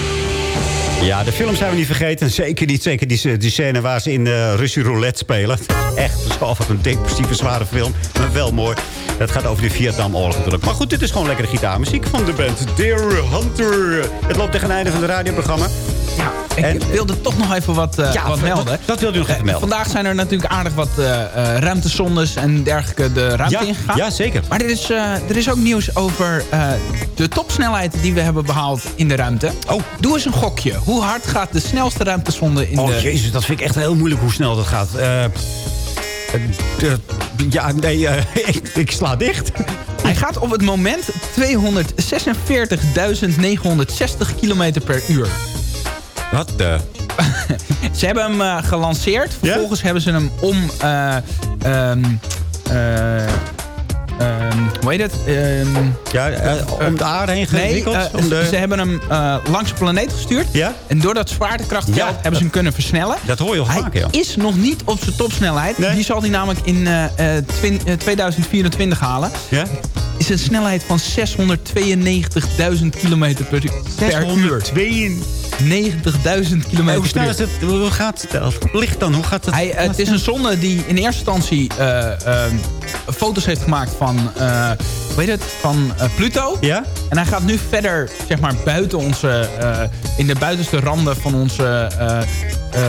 Ja, de film zijn we niet vergeten. Zeker niet. Zeker die, die waar ze in uh, Russische roulette spelen. Echt, zo wat een depressieve, zware film. Maar wel mooi. Het gaat over de Vietnamoorlog natuurlijk. Maar goed, dit is gewoon lekkere gitaarmuziek van de band. Dear Hunter. Het loopt tegen het einde van het radioprogramma. Ik en, wilde toch nog even wat, uh, ja, wat melden. Dat, dat wilde u nog even melden. Vandaag zijn er natuurlijk aardig wat uh, uh, ruimtesondes en dergelijke de ruimte ja, ingegaan. Ja, zeker. Maar er is, er is ook nieuws over de topsnelheid die we hebben behaald in de ruimte. Oh. Doe eens een gokje. Hoe hard gaat de snelste ruimtesonde in oh, de... Oh jezus, dat vind ik echt heel moeilijk hoe snel dat gaat. ja, nee, ik, ik sla dicht. Hij gaat op het moment 246.960 km per uur. Wat de... ze hebben hem uh, gelanceerd. Vervolgens yeah? hebben ze hem om... Uh, um, uh, um, hoe heet het? Um, ja, om de aarde heen gewikkeld? Nee, om de... ze hebben hem langs de planeet gestuurd. Ja? En door dat zwaartekrachtveld ja, hebben ze hem kunnen versnellen. Dat hoor je al hij vaak, ja. is nog niet op zijn topsnelheid. Nee? Die zal hij namelijk in 2024 halen. Ja? Is een snelheid van 692.000 km per, per uur. 90.000 km hoe is het? Hoe gaat het? Licht dan? Hoe gaat het? Hij, het is een zonde die in eerste instantie uh, uh, foto's heeft gemaakt van, uh, weet het, van Pluto. Ja? En hij gaat nu verder, zeg maar, buiten onze, in de buitenste randen van onze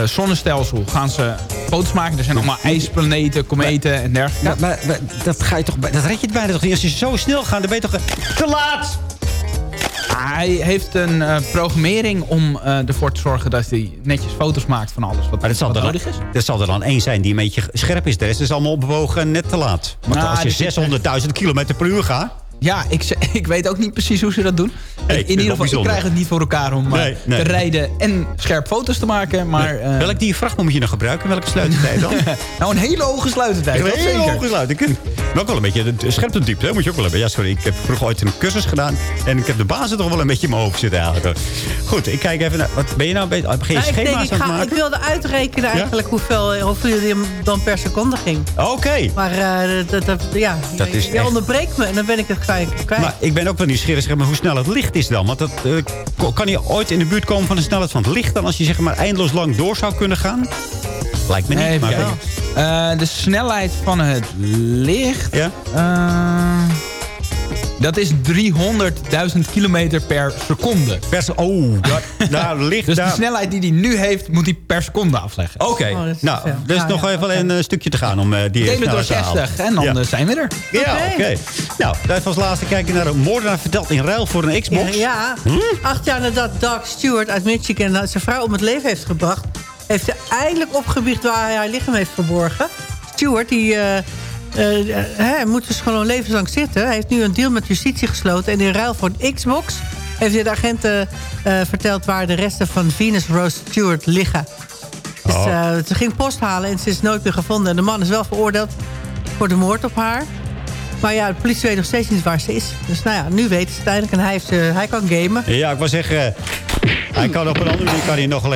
zonnestelsel gaan ze foto's maken. Er zijn allemaal ijsplaneten, kometen en dergelijke. Maar, maar, maar, dat, ga je toch, dat red je bijna toch niet? Als je zo snel gaat, dan ben je toch te laat! Hij heeft een uh, programmering om uh, ervoor te zorgen dat hij netjes foto's maakt van alles wat, maar dat zal nodig is. Er zal er dan één zijn die een beetje scherp is. De rest is allemaal opbewogen en net te laat. Want Nou, als je 600.000 km per uur gaat... Ja, ik, ik weet ook niet precies hoe ze dat doen. In ieder geval, ik krijg het niet voor elkaar om nee, nee. te rijden en scherp foto's te maken. Maar, nee. uh, Welk diafragma moet je nou gebruiken? Welke sluitertijd dan? nou, een hele hoge sluitertijd. Een hele zeker. hoge sluitertijd. Maar ook wel een beetje de scherpte diepte, hè? moet je ook wel hebben. Ja, sorry, ik heb vroeger ooit een cursus gedaan. En ik heb de basis toch wel een beetje in mijn hoofd zitten eigenlijk. Goed, ik kijk even naar... Wat ben je nou? Ben je nou, schema's ik, denk, ik, ga, ik wilde uitrekenen eigenlijk ja? hoeveel, hoeveel je dan per seconde ging. Oké. Okay. Maar uh, dat, dat, ja, dat is je echt... onderbreekt me en dan ben ik het kwijt. Maar ik ben ook wel nieuwsgierig zeg maar, hoe snel het licht is dan. Want dat, uh, kan je ooit in de buurt komen van de snelheid van het licht... dan als je zeg maar, eindeloos lang door zou kunnen gaan? Lijkt me niet. Maar uh, de snelheid van het licht... Ja? Uh, dat is 300.000 kilometer per seconde. Per oh, daar, daar ligt... dus daar... de snelheid die hij nu heeft, moet hij per seconde afleggen. Oké, okay. oh, nou, er is ja, nog ja, even okay. een uh, stukje te gaan om uh, die Delen door 60 en dan ja. zijn we er. Ja, oké. Okay. Okay. Nou, even als laatste kijken naar een moordenaar verteld in ruil voor een Xbox. Ja, hm? acht jaar nadat Doug Stewart uit Michigan zijn vrouw om het leven heeft gebracht... heeft hij eindelijk opgebiecht waar hij haar lichaam heeft verborgen. Stewart, die... Uh, uh, hij moet dus gewoon levenslang zitten. Hij heeft nu een deal met justitie gesloten. En in ruil voor een Xbox heeft hij de agenten uh, verteld... waar de resten van Venus Rose Stewart liggen. Dus Oh. uh, ze ging post halen en ze is nooit meer gevonden. En de man is wel veroordeeld voor de moord op haar. Maar ja, de politie weet nog steeds niet waar ze is. Dus nou ja, nu weten ze het eindelijk. En hij, heeft, hij kan gamen. Ja, ik wou zeggen... Hij kan op een andere manier kan hij nog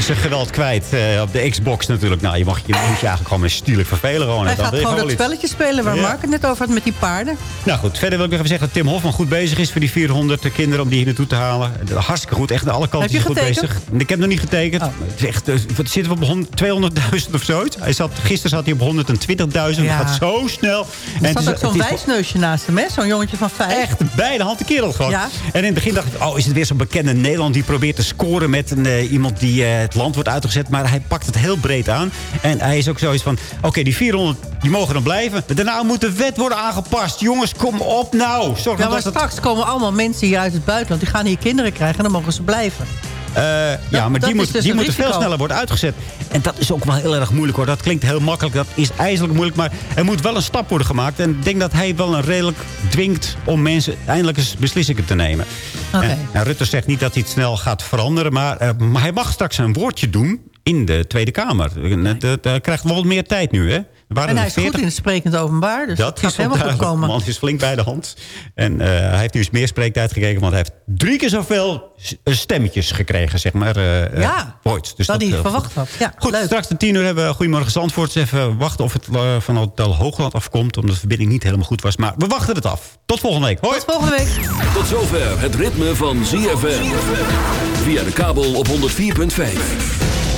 zijn geweld kwijt. Uh, op de Xbox natuurlijk. Nou, je, mag, je moet je eigenlijk gewoon met stielijk vervelen. Gewoon. Hij gaat gewoon dat spelletje spelen waar Ja. Mark het net over had met die paarden. Nou goed, verder wil ik nog even zeggen dat Tim Hofman goed bezig is... voor die 400 kinderen om die hier naartoe te halen. Hartstikke goed, echt aan alle kanten is goed? Oh. bezig. Ik heb nog niet getekend. Het is echt, eh, zitten we op hond- 200.000 of zoiets? Hij zat, gisteren zat hij op 120.000. Ja. Het gaat zo snel. Er het is- ook zo'n wijsneusje naast hem? Zo'n jongetje van vijf. Echt bij de hand de kerel gewoon. Ja. En in het begin dacht ik, oh, is het weer zo'n bekende Nederland... die probeert te scoren met een, eh, iemand die eh, het land wordt uitgezet. Maar hij pakt het heel breed aan. En hij is ook zoiets van, oké, die 400 die mogen dan blijven. Maar daarna moet de wet worden aangepast. Jongens, kom op nou. Zorg Ja, dat maar dat... straks komen allemaal mensen hier uit het buitenland. Die gaan hier kinderen krijgen en dan mogen ze blijven. Eh, ja, maar die, moet, dus die moeten veel sneller worden uitgezet. En dat is ook wel heel erg moeilijk hoor. Dat klinkt heel makkelijk. Dat is ijzerlijk moeilijk. Maar er moet wel een stap worden gemaakt. En ik denk dat hij wel een redelijk dwingt om mensen eindelijk eens beslissingen te nemen. Oké. En, en Rutte zegt niet dat hij het snel gaat veranderen. Maar, eh, maar hij mag straks een woordje doen in de Tweede Kamer. Eh, dat- Hij krijgt wel wat meer tijd nu hè. Waren En hij is 40. goed in het sprekend openbaar. Dus dat, is helemaal goed komen. man is flink bij de hand. En eh, hij heeft nu eens meer spreektijd gekregen. Want hij heeft drie keer zoveel eh, stemmetjes gekregen, zeg maar. eh, eh, Ja, ooit. Dus dat hij verwacht had. Ja, Goed, straks de tien uur hebben we Goedemorgen Zandvoort. Even wachten of het eh, van Hotel Hoogland afkomt. Omdat de verbinding niet helemaal goed was. Maar we wachten het af. Tot volgende week. Hoi. Tot volgende week. Tot zover het ritme van ZFM. Via de kabel op 104.5.